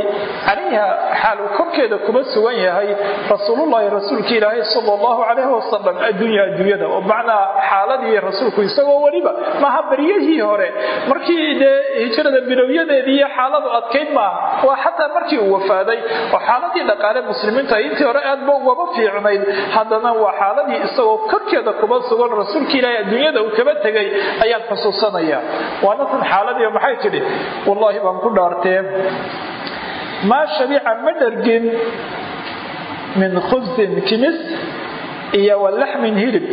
calayha xaal uu korkeeda kuma sugan yahay rasuulullaahi rasuulka ilaahay sala allahu calayhi wasalam addunya adduunyada. Oo macnaa xaaladii rasuulku isagoo weliba maaha baryahii hore? Markii dee hijrada bilowyadeedii iyo xaaladu adkayd maaha waa xataa markii uu wafaaday oo xaaladii dhaqaale muslimiinta intii hore aadba ugaba fiicnayd haddana waa xaaladii isagoo korkeeda kuma sugan rasuulka ilaahay adduunyada uu kaba tegay ayaan xusuusanaya waana tan xaaladii maxay tidhi? Wallaahi baan ku dhaartee. Maa shabica ma dhargin min khubsin kimis iyo walaxmin hilib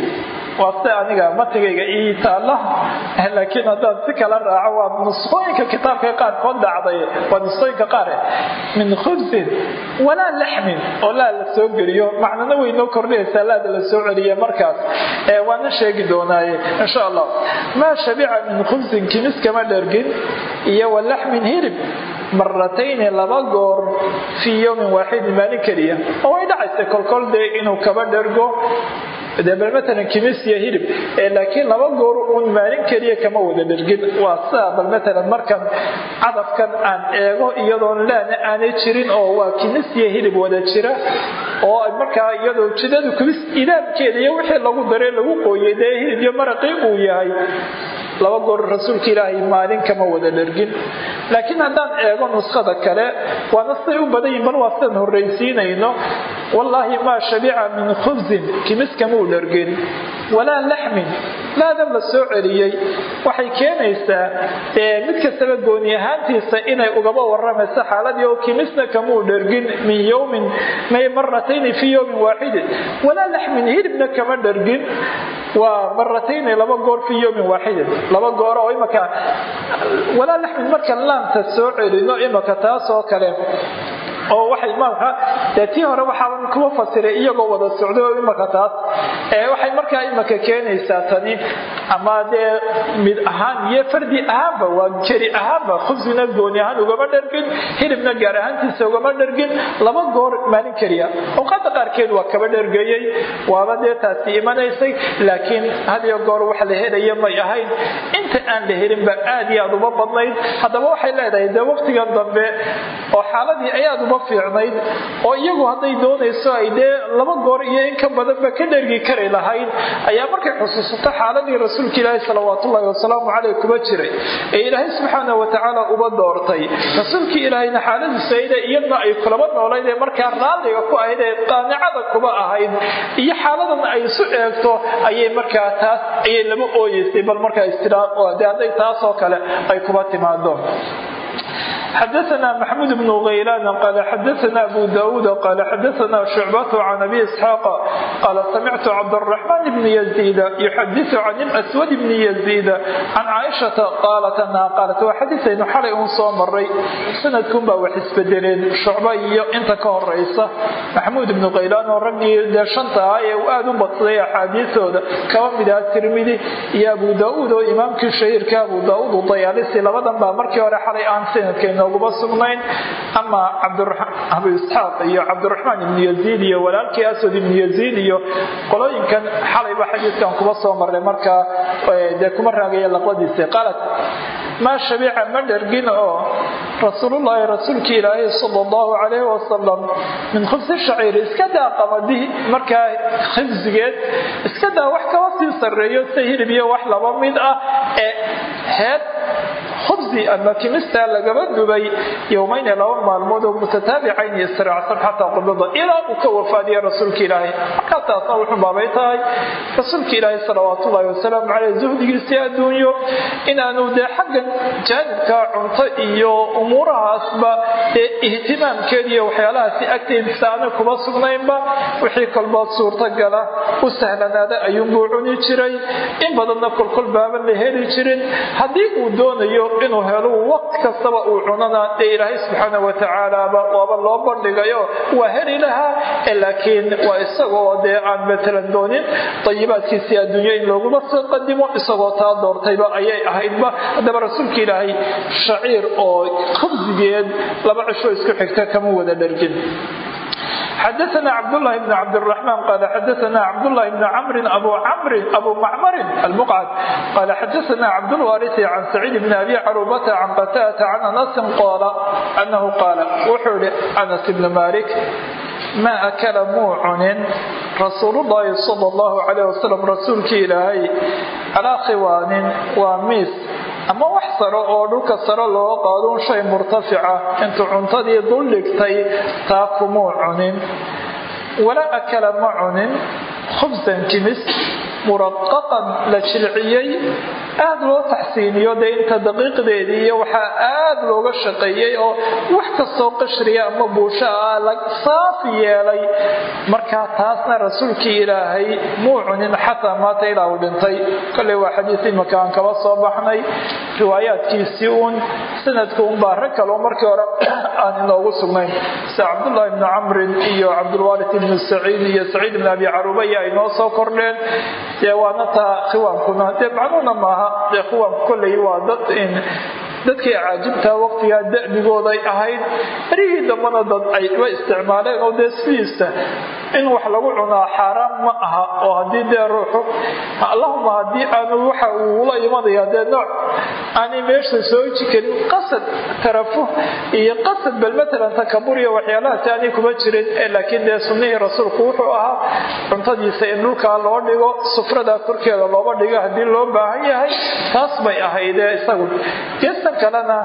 waa se aniga matigayga ii taalla. Laakiin haddaan si kala raaco waa nusqooyinka kitaabka qaarkood dhacday. Waa nusqooyinka qaar min khubsin walaa laxmin oo laa la soo geliyo. Macnana way noo kordhinaysaa laada la soo celiye markaas. Waana sheegi doonaaye insha allah maa shabica min khubsin kimis kama dhergin iyo walaxmin hilib maratayni laba goor fii yowmin waaxidin maalin keliya. Oo way dhacaysay kolkol dee inuu kaba dhergo de bal matalan kimis iyo laakiin laba goor uun maalin keliya kama wada dhergin waa sidaa bal matalan markan cadafkan aan eego iyadoon laana aanay jirin oo waa kimis hilib wada jira oo markaa iyadoo jidadu kimis idaamkeeda iyo wixii lagu daray lagu qooyay dee hilib iyo maraqii uu yahay laba goor rasuulka ilaahay maalin kama wada dhergin laakiin haddaan eego nuskhada kale waana siday u badan yihiin bal waa sidaan horraysiinayno. Wallaahi maa shabica min khubsin kimis kama u dhergin walaa laxmin laadan la soo celiyey. Waxay keenaysaa mid kastaba gooni ahaantiisa inay ugaba waramayso xaaladii oo kimisna kamuu dhergin min yowmin maratayni fii yowmin waaxidin walaa laxmin hilibna kama dhergin waa maratayni laba goor fii yowmin waaxidin laba goor oo imaka walaa marka laamta soo celino imaka taas oo kale oo waxay imaamka dee tii hore waxaaban kuma fasiray iyagoo wada socday oo imaka taas. Ee waxay markaa imaka keenaysaa tani ama dee mid ahaan iyo fardi ahaanba waa jeri ahaanba khubsina gooni ahaan ugama dhargin hilibna gaar ahaantiisa ugama dhargin laba goor maalin keliya. Awqaada qaarkeed waa kaba dhargeeyey waaba dee taasi imanaysay laakiin hadiyo goor wax la helaya may ahayn. Inta aan la helinba aad iyo aad uma badnayd haddaba waxay leedahay dee waqtigan dambe oo xaaladii ayaad fiicnayd oo iyagu hadday doonayso ay dee laba goor iyo in ka badanba ka dhergi kari lahayd ayaa markay xusuusato xaaladii rasuulka ilaahi salawaatullaahi wasalaamu caleyh kuma jiray. Ee ilaahay subxaana watacaala uba doortay. Rasuulkii ilaahayna xaaladiisa ide iyadna ay kulaba noolayd ee markaa raalliga ku ahayd ee qaanicada kuba ahayd iyo xaaladan ay isu eegto ayay markaa taas ayay laba ooyeysay bal markaa istiraaq de hadday taasoo kale ay kuba timaado xadaana maxmud bn haylaan qaala xadaana abu daauud qaala xadaana shucbatu can abi isxaaqa qaala samictu cabdaraxmaan bni yaziida yuxadiu can swad bni yaziida can caaishata qaalat anaha qaalat waa xadiisaynu xalay uun soo maray sanadkunbaa wax isbedeleen shucba iyo inta ka horeysa maxmuud bnu haylaan oo raggii dee shanta ah ee uu aada u badsaday axaadiisooda kaba mid ah tirmidi iyo abu daauud oo imaamkii shahiirka abu daauud u dayaalisi labadan baa markii hore xalay aan sanadkeen inooguma sugnayn. Ama abu isxaaq iyo cabdiraxmaan ibnu yaziid iyo walaalkii aswad ibnu yaziid iyo qolooyinkan xalayba xadiiskan kuba soo maray markaa dee kuma raagaya laqbadiisa. Qaalat maa shabiica ma dhergin oo rasuulullaahi rasuulkii ilaahay sala allahu calayhi wasalam min khubsi shaciiri iska daa qamadi markaa khibsigeed iska daa wax kaba sii sarreeyo sida hilib iyo wax laba mid ah ee heed khubsi ama kimista lagaba dubay yowmayni laba maalmood oo mutataabicayn israacsan xataa qubada ilaa uu ka wafaadiya rasuulka ilaahay markaa taasna tahay rasuulka ilaahay salawaatullaahi wasalaamu caleyh zuhdigiisii adduunyo inaanu dee xaggan jaanibka cunto iyo umuurahaasba dee ihtimaamkeed iyo waxyaalahaasi agteedisa aana kuma sugnaynba wixii kolbood suurtagala u sahlanaada ayuunbuu cuni jiray in badanna kolkol baaban la heli jirin haddii uu doonayo inuu helo waqti kastaba uu cunana dee ilaahay subxaana watacaalaaba waaba loo bandhigayo. Waa heli lahaa laakiin waa isagoo dee aan matalan doonin dayibaadkiisii adduunyo in looguma soo qadimo isagoo taa doortayba ayay ahaydba haddaba rasuulka ilaahay shaciir oo khubsigeed laba cisho isku xigta kama wada dhargin xadaana cabdlahi bn cabdiraxmaan qaala xadaana cabdlahi bn camrin abu camrin abu macmarin almuqcad qaala xadaana cabdulwarisi can saciid bn abi carubata can qataata can anasin qoola anahu qaala wuxuu ihi anas ibni malik maa akala muu cunin rasuulullaahi sal llahu calayh wasalam rasuulkii ilaahay calaa khiwaanin waa miis ama wax saro oo dhulka saro looga qaado un shay murtafica. Intuu cuntadii dul dhigtay taa kumuu cunin. Walaa akala ma cunin. Khubsan kimis muraqaqan la jilciyey aada loo taxsiiniyo dee inta daqiiqdeedii iyo waxaa aada looga shaqeeyey oo wax kastoo qashriya ama buusha ah la saafi yeelay. Markaa taasna rasuulkii ilaahay muu cunin xataa maata ilaa uu dhintay. Kolley waa xadiis imaka aan kaba soo baxnay riwaayaadkiisii uun sanadka unbaa rag kaleo markii hore (clears throat) aan inoogu sugnayn sida cabdullaahi ibnu camrin iyo cabdulwaarid ibnu saciid iyo saciid ibn abi caruba ay noo soo kordheen. Dee waana taa khiwaankuna dee macnuuna maaha dee khiwaanku kolley waa dad dadkii caajibtaa waqtigaa da'bigooday ahayd berihii dambana dad ayba isticmaaleen oo dee in wax lagu cunaa xaaraan ma aha oo haddii dee ruuxu allahuma haddii aanu waxa uu ula imanaya dee nooc aanay meesha soo ji karin qasad tarafuh iyo qasad bal matalan takabur iyo waxyaalahaasi aanay kuma jirin laakiin dee sunnihii rasuulku wuxuu ahaa cuntadiisa in dhulkaa loo dhigo sufrada korkeeda looba dhigo haddii loo baahan yahay taas bay ahaydee isagu. Geestan kalena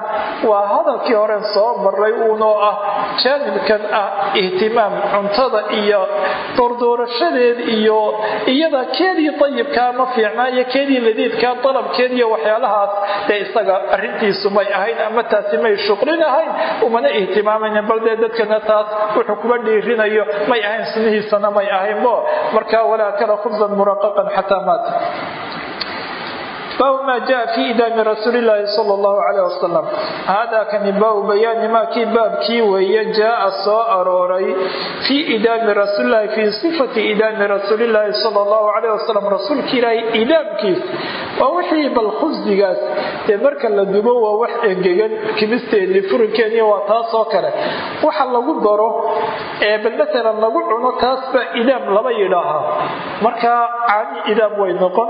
waa hadalkii horen soo maray uunoo ah jaanibkan ah ihtimaam cuntada iyo doordoorashadeed iyo iyada keedii dayibkaa ma fiicnaa iyo keedii ladiidkaa dalabkeed iyo waxyaalahaas dee isaga arintiisu may ahayn ama taasi may shuqlin ahayn umana ihtimaamaynin bal dee dadkana taas wuxuu kuba dhiirinayo may ahayn sunnihiisana may ahaynbo. Markaa walaa kala khubsan muraqaqan xataa maata baabu maa jaa fi idaami rasuulilaahi sal llahu caleyh wasalam haadaa kani baabu bayaani maa kii baabkii weeye jaaa soo arooray. Fii idaami rasuulilahi fii sifati idaami rasuulilaahi sal llahu caleyh wasalam rasuulka ilaahay idaamkiis waa wixii bal khubsigaas dee marka la dubo waa wax engegan kimisteedii furinkeediiy waa taasoo kale. Waxa lagu daro ee bal matalan lagu cuno taasba idaam lama yidhaahaa markaa caani idaam way noqon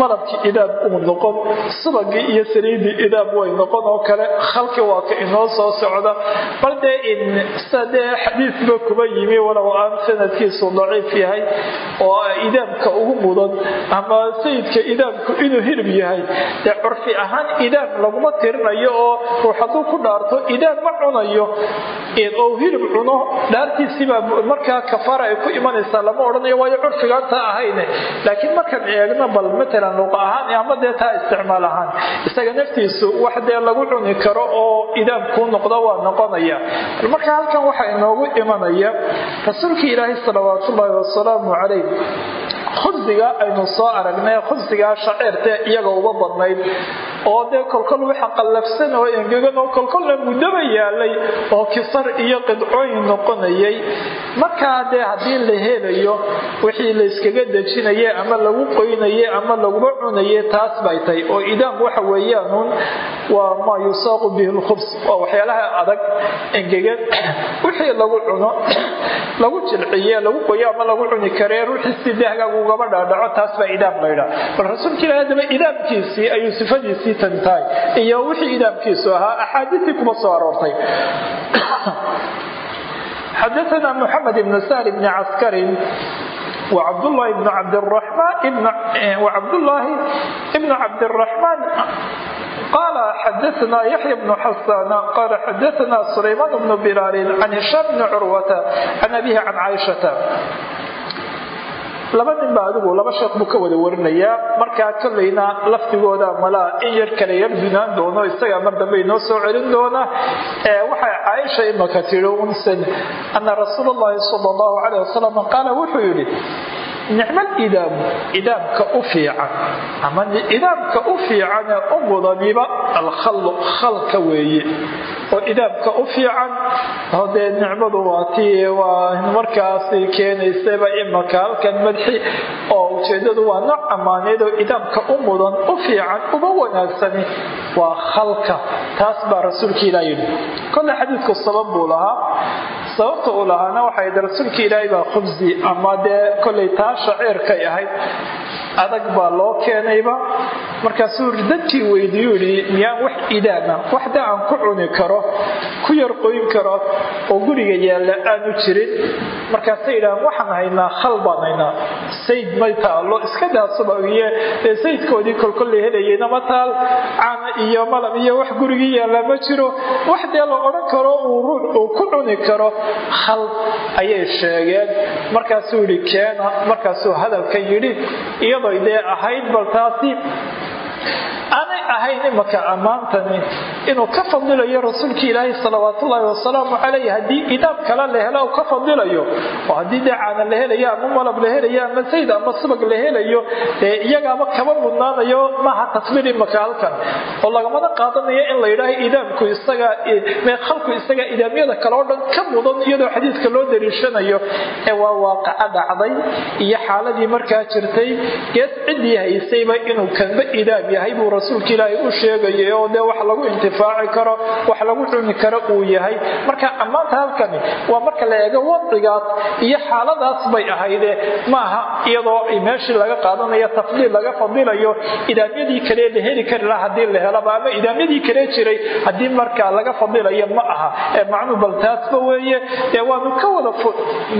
malabki idaam uu noqon subagii iyo saliidii idaam way noqon oo kale khalki waa ka inoo soo socda. Bal dee sida dee xadiisba kuba yimi walow aan sanadkiisu daciif yahay oo idaamka ugu mudan ama sayidka idaamku inuu hilib yahay. Dee curfi ahaan idaam laguma tirinayo oo ruux hadduu ku dhaarto idaam ma cunayo. Oo hilib cuno dhaar xaaraantiisiibaa markaa kafaara ay ku imanaysaa lama odhanayo waayo curfigaanta ahayne laakiin markaan eegno bal matalan luqa ahaan ama dee taa isticmaal ahaan. Isaga naftiisu wax dee lagu cuni karo oo idaam kuu noqdo waa noqonaya. Marka halkan waxaa inoogu imanaya rasuulkii ilaahay salawaatullaahi wasalaamu calayh khubsiga aynu soo aragnay khubsigaa shaceertee iyaga uga badnayd oo dee kolkol waxa qallafsan oo engegan oo kolkolna muddaba yaalay oo kisar iyo qidcooyin noqonayay. Markaa dee haddii la helayo wixii la yskaga ama lagu qoynaye ama laguba cunaye taas bay tahay oo idaam waxa weeyaanuun waa maa yusaaqu bihi lkhubs waa waxyaalaha adag engegan wixii lagu cuno lagu jilciye lagu qoyo ama lagu cuni karee ruuxii si dee hagaag ugaba dhaadhaco taas baa idaam laydhaa bal rasuulka ilahi haddaba idaamkiisii ayuu sifadiisii tan tahay iyo wixii idaamkiisu ahaa axaadiistii kuma soo aroortay. (coughs) Xadaثna mxamed bn sahl bn caskari cabdulaahi bn cabdiraxmaan eh, qaala xadaana yaxya bnu xasaana qaala xadaana sulaymaan bnu bilaalin can hishaam bni curwata can abihi can caaishata laba nin ba adigu laba sheekh buu ka wada warinayaa. Markaa kolleyna laftigooda malaa in yar kale yar dunaan doono isagaa mar dambe inoo soo celin doona. Waxay caaisha imaka tiri unsan ana rasuul اllahi sal اllahu calayh wasalam qaala wuxuu yidhi nicmal idaamu idaamka u fiican. Ama idaamka u fiicane u mudaniba alkhallu khalka weeye. Oo idaamka u fiican oo dee nicmadu waa tii waa markaasi keenaysaba imaka halkan madxi oo ujeedadu waa nooc ammaaneed oo idaamka u mudan u fiican uba wanaagsani waa khalka. Taas baa rasuulka ilah yidhi. Kolle xadiidku sabab buu lahaa sababta uu lahaana waxay ahayd rasuulka ilaahay baa khubsi ama dee kollay taa shaciirkay ahayd. Adag baa loo keenayba. Markaasuu dadkii weydiiyu yidhi miyaan wax idaama waxda aan ku cuni karo ku yar qoyn karo oo guriga yaalla aanu jirin? Markaasay yidhahaan waxaan haynaa khal baan haynaa. Sayd may taallo iska daasubagiye dee saydkoodii kolkollay helayeyna ma taal. Caana iyo malab iyo wax gurigii yaalla ma jiro. Wax dee la odhan karo uu ku cuni karo khal ayay sheegeen. Markaasuu yidhi keena. Markaasuu hadalka yidhi iyadoo dee ahayd bal taasi aanay ahayn imaka ammaantani inuu ka fadilayo rasuulkii ilaahay salawaatullaahi wasalaamu calayh haddii idaab kale la helo ka fadilayo oo haddii dee caana la helayo ama malab la helayo ama sayd ama subag la helayo iyagaaba kaba mudnaanayo maaha tasbiir imaka halkan. Oo lagamana qaadanayo in la yidhaaho idaamku isaga khalku isaga idaamyada kale oo dhan ka mudan iyadoo xadiidka loo dariishanayo ee waa waaqaco dhacday iyo xaaladii markaa jirtay gees ciddii haysayba inuu kanba idaam yahay buu rasuulka ilaahay u sheegayay oo dee wax lagu intifaaci karo wax lagu cuni karo uu yahay. Marka ammaanta halkani waa marka la eego wadcigaas iyo xaaladaas bay ahayde maaha iyadoo meeshii laga qaadanayo tafdiil laga fadilayo idaamyadii kale la heli kari laha haddii la helaba ama idaamyadii kale jiray haddii markaa laga fadilayo ma aha. Ee macnuu bal taasba weeye. Dee waanu ka wada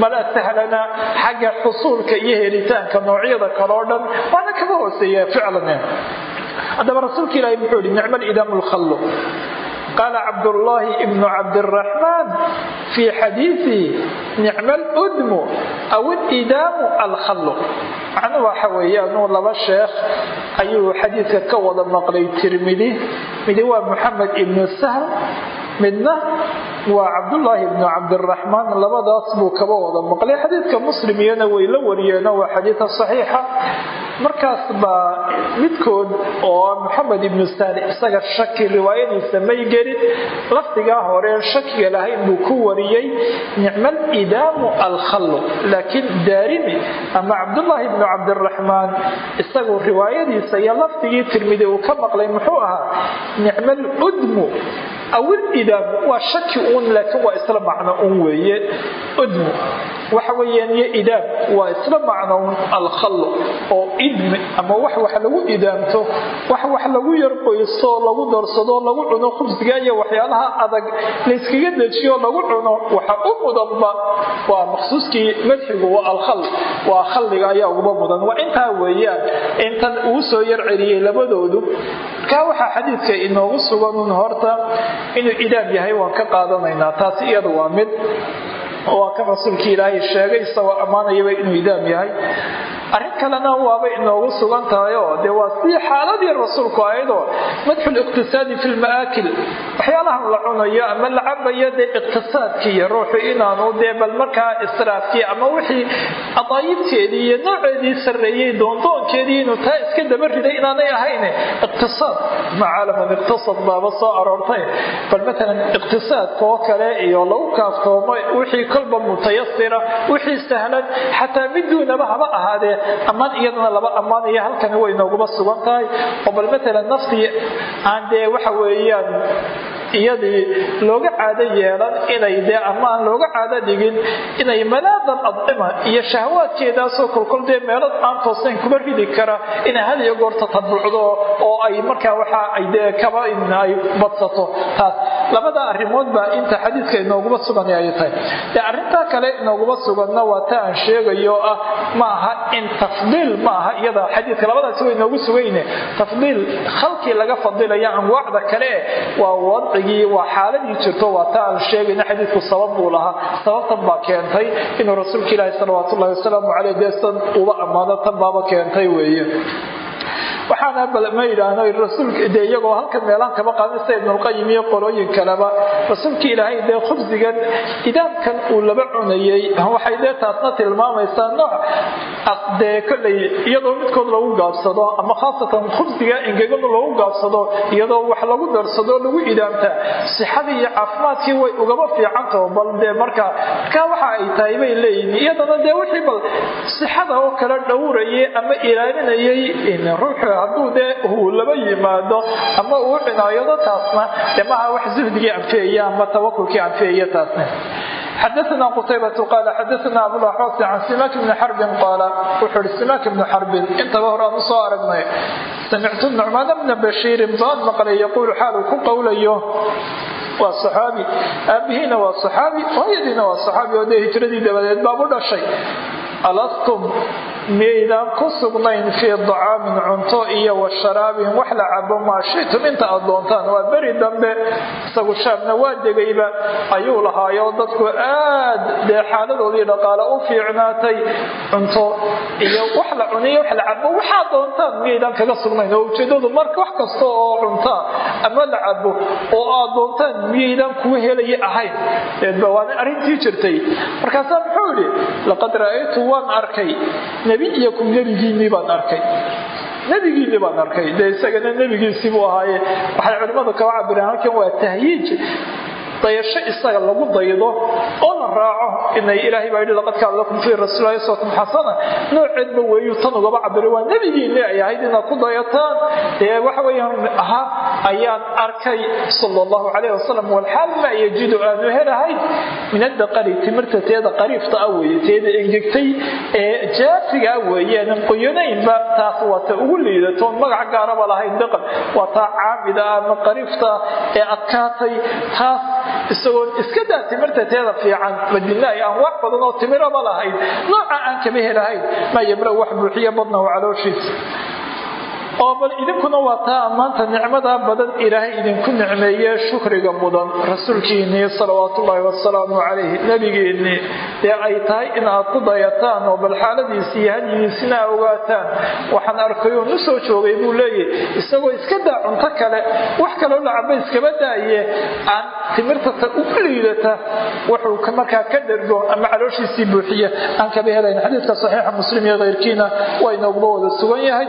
mala sahlana xagga xusuulka iyo helitaanka noocyada kale oo dhan waana kaga hooseeya ficlan haddaba rasuulka ilaahi muxuu yihi nicma lidaamu lkhallu qaala cabdullaahi ibnu cabdiraxmaan fii xadiidihi nicma ludmu aw idaamu alkhallu. Macnuu waxa weeyaanuu laba sheekh ayuu xadiidka ka wada maqlay tirmidi. Midi waa muxamed ibnu sahl midna waa cabdullaahi ibnu cabdiraxmaan labadaas buu kaba wada maqlay. Xadiidka muslim iyana way la wariyeeno waa xadiida saxiixa. Markaas baa midkood oo moxamed ibnu saali isaga shaki riwaayadiisa may gelin. Lafdigaa hore shakiga lahayn buu ku wariyey nicmal idaamu alkhallu laakiin daarimi ama cabdullaahi ibnu cabdiraxmaan isagu riwaayadiisa iyo lafdigii tirmidi uu ka maqlay muxuu ahaa nicmal udmu awil idaamu waa shaki uun laakiin waa isla macno un weeye. Udmu waxa weeyaan iyo idaam waa isla macno un alkhallu oo idmi ama wax wax lagu idaamto wax wax lagu yarqoyso lagu darsado lagu cuno khubsiga iyo waxyaalaha adag layskaga dejiyo lagu cuno waxa u mudanba waa maqsuuskii madxigu waa alkhall waa khalliga ayaa uguba mudan. Waa intaa weeyaan intan uu soo yar celiyey labadoodu. Kaa waxaa xadiidka inoogu sugan un horta inuu idaam yahay waan ka qaadanaynaa taasi iyada waa mid waa kan rasuulkii ilaahay sheegay isagoo ammaanayaba inuu idaam yahay. Arrin kalena waaba inoogu sugan tahay oo dee waa sidii xaaladii rasuulku ayadoo madxu liqtisaadi fi lma'aakil waxyaalahan la cunayo ama la cabayo dee iqtisaadkiiyo ruuxu inaanu dee bal markaa israafkii ama wixii adaayibteedii iyo nooceedii sarreeyey doondoonkeedii inuu taa iska daba riday inaanay ahayn iqtisaad macaalaman iqtisad baaba soo aroortay. Bal matalan iqtisaadka oo kale iyo lagu kaaftoomo wixii kolba mutayasira wixii sahlan xataa mid duunaba haba ahaadee ammaan iyadana laba ammaanaya halkani way nooguma sugan tahay. Oo bal matalan naftii aan dee waxa weeyaan iyadii looga caado yeelan inay dee ama looga caado dhigin inay malaadan adcima iyo shahwaadkeedaasoo kolkol dee meelad aan toosnayn kuma ridi kara inay had iyo goorta tabuucdo oo ay markaa waxa ay dee kaba ay badsato. Taas labada arrimood baa inta xadiidka inooguma sugan ay tahay. Dee arrintaa kale inooguma suganna waa ta aan sheegayo ah ma aha in tafdiil ma aha iyada xadiidka labadaasi way inoogu sugayne tafdiil khalqii laga fadilaya anwaacda kale waa wadcigii waa xaaladii jirto waa ta aan sheegayna xadiidku sabab buu lahaa. Sababtan baa keentay inuu rasuulka ilaahi salawaatu ullahi wasalaamu caleyh deesan uba ammaano tan baaba keentay weeye waxaana ma yidhaahno rasuulka dee iyagoo halkan meelahan kama qaadin sida ibnulqayim iyo qolooyin kaleba rasuulka ilaahay dee khubsigan idaamkan uu laba cunayey. Waxay dee taasna tilmaamaysaa nooc dee kolley iyadoo midkood lagu gaabsado ama khaasatan khubsiga ingegadu lagu gaabsado iyadoo wax lagu darsado lagu idaamtaa sixadii iyo caafimaadkii way ugaba fiicantaho bal dee marka markaa waxa ay tahay bay leeyihiin iyadana dee wixii bal sixada oo kale dhowrayay ama ilaalinayay ruuxu hadduu dee uu laba yimaado ama uu cinaayado taasna dee maha wax zuhdigii anfeeya ama tawakulkii anfeeya taasna. Xadaana qutaybatu qaala xadaana abulaxosi can simaak bni xarbin qaala wuxuu hi simaak bni xarbin intaba hore aan u soo aragnay samictu nucmaan bna bashiirin baad maqlay yaquulu xaal uu ku qowlayo waa saxaabi aabihiina waa saxaabi hooyadiina waa saxaabi oo dee hijradii dabadeed baabu dhashay. Alastum miyaydaan ku sugnayn fii dacaamin cunto iyo wa sharaabin wax la cabo maa shitum inta aad doontaan waa beri dambe. Isagu shaabna waa degayba ayuu lahaayo. Dadku aad dee dhaqaale u fiicnaatay. Cunto iyo wax la cuniyo wax la cabo waxaad doontaan miyaydaan kaga sugnayn. Oo ujeedadu marka wax kasta oo cuntaa ama la cabo oo aad doontaan miyaydaan kuwa helaya ahayn. Eedba waana arrintii jirtay. Markaasaa muxuu yidhi laqad ra'aytu waan arkay nebiyakum nebigiinnii baan arkay. Nebigiinni baan arkay. Dee isagana nebigiisii buu ahaaye. Waxay culimmadu kaba cabireen halkan waa tahyiij dayasho isaga lagu daydo oo la raaco inay ilaahay baa yidhi laqad kaana lakum fii rasuulillahi uswatun xasana. Nooceedba weeyu tan ugaba cabiray waa nebigiinni ay ahayd inaad ku dayataan. Dee waxa weeyaan ahaa ayaan arkay sala allahu calayhi wasalam walxaal maa yajidu aanu helahayn min addaqari timirta teeda qariifta ah weeye teeda engegtay ee jaafiga ah weeyeenan qoyanaynba taas waa ta ugu liidatoon magac gaaraba lahayn daqan waa taa caamida ah ama qariifta ee adkaatay taas isagoon iska daa timirta teeda fiican madiina ay anwaac badan oo timiraba lahayd nooca aan kama helahayn maa yamra wax buuxiya badnahu calooshiisa oo bal idinkuna waa taa maanta nicmadaa badan ilaahay idinku nicmeeye shukriga mudan rasuulkiinnii salawaatullaahi wasalaamu calayhi nebigiinnii dee ay tahay in aad ku dayataan oo bal xaaladiisi iyo hadyigiisina a ogaataan. Waxaan arkay oo nu soo joogay buu leeyahy isagoo iska daa cunto kale wax kaloo lacaba iskaba daaye aan timirtata ugu liidata wuxuu markaa ka dhergo ama calooshiisii buuxiya. Aan kaba helayn xadiidka saxiixa muslim iyo keyrkiina waa inooguba wada sugan yahay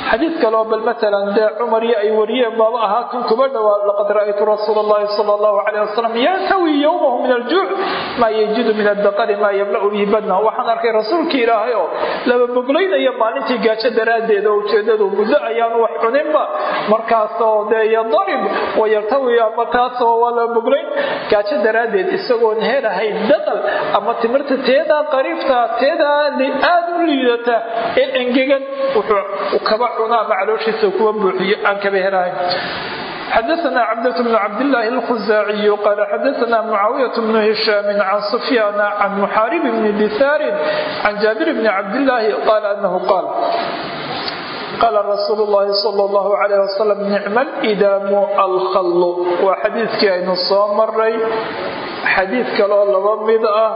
xadiid kaleo bal maalan dee cumar iyo ay wariyeen baaba ahaa kan kuba dhowaa laqad ra'aytu rasuula allahi sala allahu calayh wasalam yantawi yowmahu min aljuuc maa yajidu min addaqari maa yamla'u bihi badnahu. Waxaan arkay rasuulkii ilaahay oo laba boglaynaya maalintii gaajo daraaddeed oo muddo ayaanu wax cuninba. Markaasoo dee yadarib ama taasoo waa laba boglayn gaajo daraaddeed isagoon helahayn daqal ama timirta teedaa qariifta teedaa aad u liidata ee engegan wuxuu kaba cunaa macalooshiisa kuwa buuxiyo aan kaba helahayn xdثna cبdة بن cبdاللh الkhزاaعي qال xdثna معاaوية بن هiشhام عن سفyان عن محاaرب بن dثاr عن جابر بن cبداللh qال أنه qاaل qال رsuuل اللhi صلى الله عليه وسلم نicم الإdاm الkhل waa xadiiskii aynu soo maray xadiid kaloo laba mid ah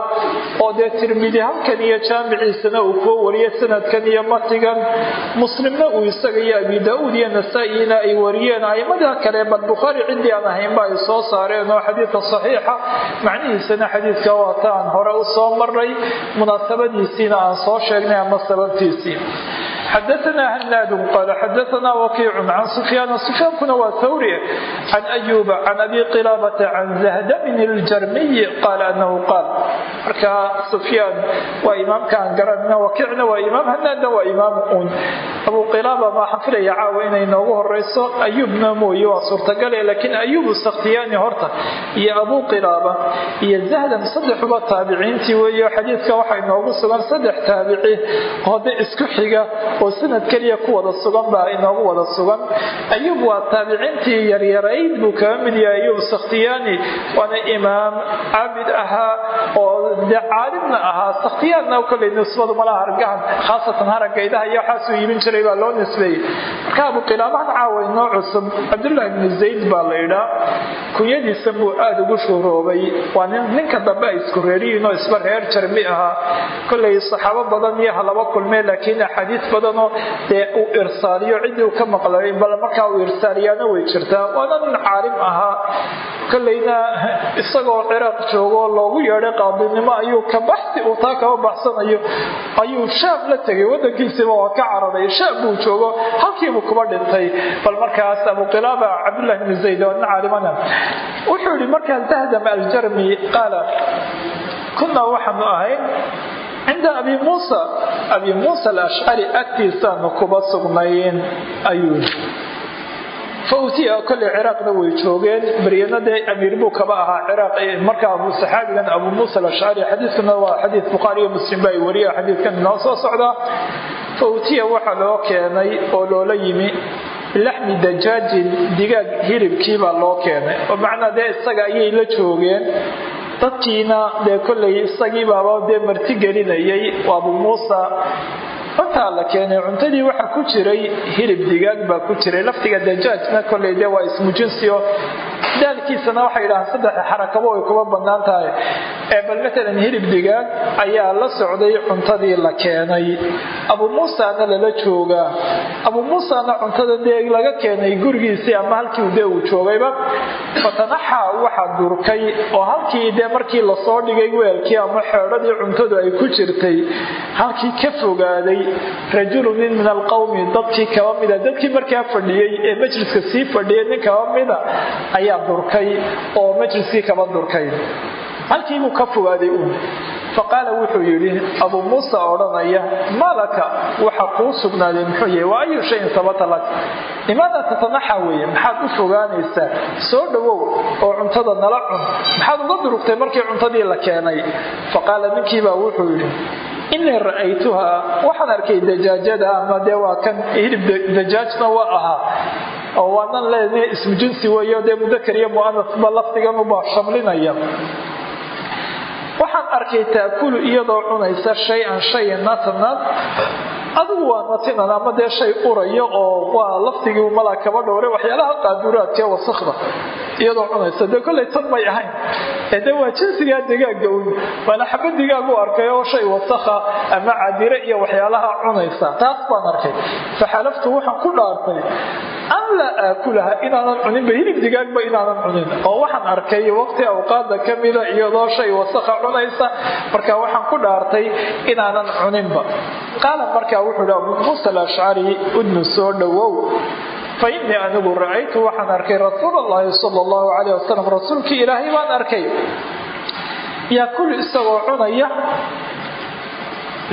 oo dee tirmidi halkan iyo jaamiciisana uu kuwa wariye sanadkan iyo matigan muslimna uu isaga iyo abi daa-uud iyo nasaa-ina ay wariyeen aimada kale bal bukhaari ciddii aan ahaynba ay soo saareen oo xadiidka saxiixa macnihiisana xadiidka waata hore u soo maray munaasabadiisiina aan soo sheegnay ama sababtiisii xadaanaa hanaadu qaala xadaanaa wakiicu can sufyaana sufyaankuna waa hawri can ayuuba can abi qilaabata can zahda bn ljarmiyi qaala anahu qaal markaa sufyaan waa imaamkaan garanina wakiicna waa imaam hanaadna waa imaam uun abu qilaaba maaxaan filaya caawa inay noogu horeyso ayuubna mooye waa suurtagale laakiin ayuubu sakhtiyaani horta iyo abu qilaaba iyo zahdan saddexuba taabiciintii weeyo xadiidka waxaa inoogu sugan saddex taabici hode isku xiga oo sanad keliya ku wada sugan baa inoogu wada sugan. Ayuub waa taabiciintii yaryarayd buu kaga mid yahay ayuub sakhtiyaani. Waana imaam caabid ahaa oo caalimna ahaa. Sakhtiyaanna kolley nisbadu malaha hargahan khaasatan haragaydaha iyo waxaasuu iibin jiray baa loo nisbeeyey. Marka abu qilaabahan caawa inoo cusub. Cabdullaahi bni zayd baa la idhaa kunyadiisa buu aada ugu shuhroobay waa nin ninka dambe ay isku reeriyiinoo isba reer jarmi ahaa. Kolley saxaabo badan iyo halaba kulmee laakiin axaadiis badanoo dee uu irsaaliyo ciddii ka maqlay bal markaa uu irsaaliyaana way jirtaa. Waana nin caalim ahaa. Kolleyna isagoo ciraaq joogoo loogu yeedhay qaadinimo ayuu ka baxsi uu taa kaba baxsanayo. Ayuu shaam la tegay wadankiisiiba waa ka cararay. Shaam buu joogo halkiibuu kuba dhintay. Bal markaas abuqilaaba cabdullahi bni zayd waa nin caalimana. Wuxuu yihi markaa zahdam aljarmi qaala kunaa waxaanu ahayn cinda abi muusa abi muusa alashcari agtiisaanu kuba sugnayn ayuu fautiya kolley ciraaqna way joogeen baryana dee amiir buu kaba ahaa ciraaq markaa saxaabigan abu muusa alashcari xadiidkuna waa xadiid bukhaari iyo muslim ba ay wariya xadiidkan inoo soo socdaa fautiya waxaa loo keenay oo loola yimi bilaxmi dajaajin digaag hilibkiibaa loo keenay oo macnaa dee isaga ayay la dadkiina dee kolley isagii baaba dee marti gelinayay abu muusa cuntaa la keenay cuntadii waxaa ku jiray hilib digaag baa ku jiray laftiga dajaajna waa ismu jinsio daalkiisana waxay yidhahaan saddex xarakabo ay kuba bannaan tahay. Ee bal matalan hilib digaag ayaa la socday cuntadii la keenay. Abu muusana lala joogaa abu muusana cuntada dee laga keenay gurigiisii ama halkii dee uu joogayba fatanaxa waxaa durkay oo halkii dee markii la soo dhigay weelkii ama xeedhadii cuntadu ay ku jirtay halkii ka fogaaday rajulu nin min alqowmi dadkii kaba mida. Dadkii markaa fadhiyey ee majliska sii fadhiyay nin kaba mida ayaa durkay oo majliskii kaba durkay. Halkiibuu ka fogaaday uun faqaala wuxuu yidhi abuu muusa odhanaya malaka waxa kuu sugnaaday muxuu yahay? Wa ayu shayin sabata limaada tatanaxa weeye maxaad u fogaanaysaa? Soo dhowow oo cuntada nala cun. Maxaad uga durugtay markii cuntadii la keenay? Faqaala ninkiibaa wuxuu yidhi inii ra'aytuhaa waxaan arkay dajaajada ama dee waa kan hilib dajaajna waa ahaa oo waanan leedahay ismu jinsi weeyo dee mudakar iyo mu'anasba lafdigan ubaa shamlinaya. Waxaan arkay taakulu iyadoo cunaysa shay-an shay natnad adigu waa natinan ama dee shay urayo oo waa lafdigii malaa kaba dhowre waxyaalaha qaaduraadkae wasakda iyadoo cunaysa. Dee kollay tan may ahayn. Ee dee waa jinsigaa digaaga un waana xaba digaag u arkay oo shay wasakha ama cadire iyo waxyaalaha cunaysa. Taas baan arkay. Faxalaftu waxaan ku dhaartay an laa aakulaha inaanan cuninba hilib digaagba inaanan cunin? Oo waxaan arkay waqti awqaada ka mida iyadoo shay wasakha cunaysa. Marka waxaan ku dhaartay inaanan cuninba qaala markaa wuxuu hi abu muusa alashcari udnu soo dhowow. Fa innii anigu ra'aytu waxaan arkay rasuul allahi sala allahu calayh wasalam rasuulkii ilaahay baan arkay. Yaakulu isagoo cunaya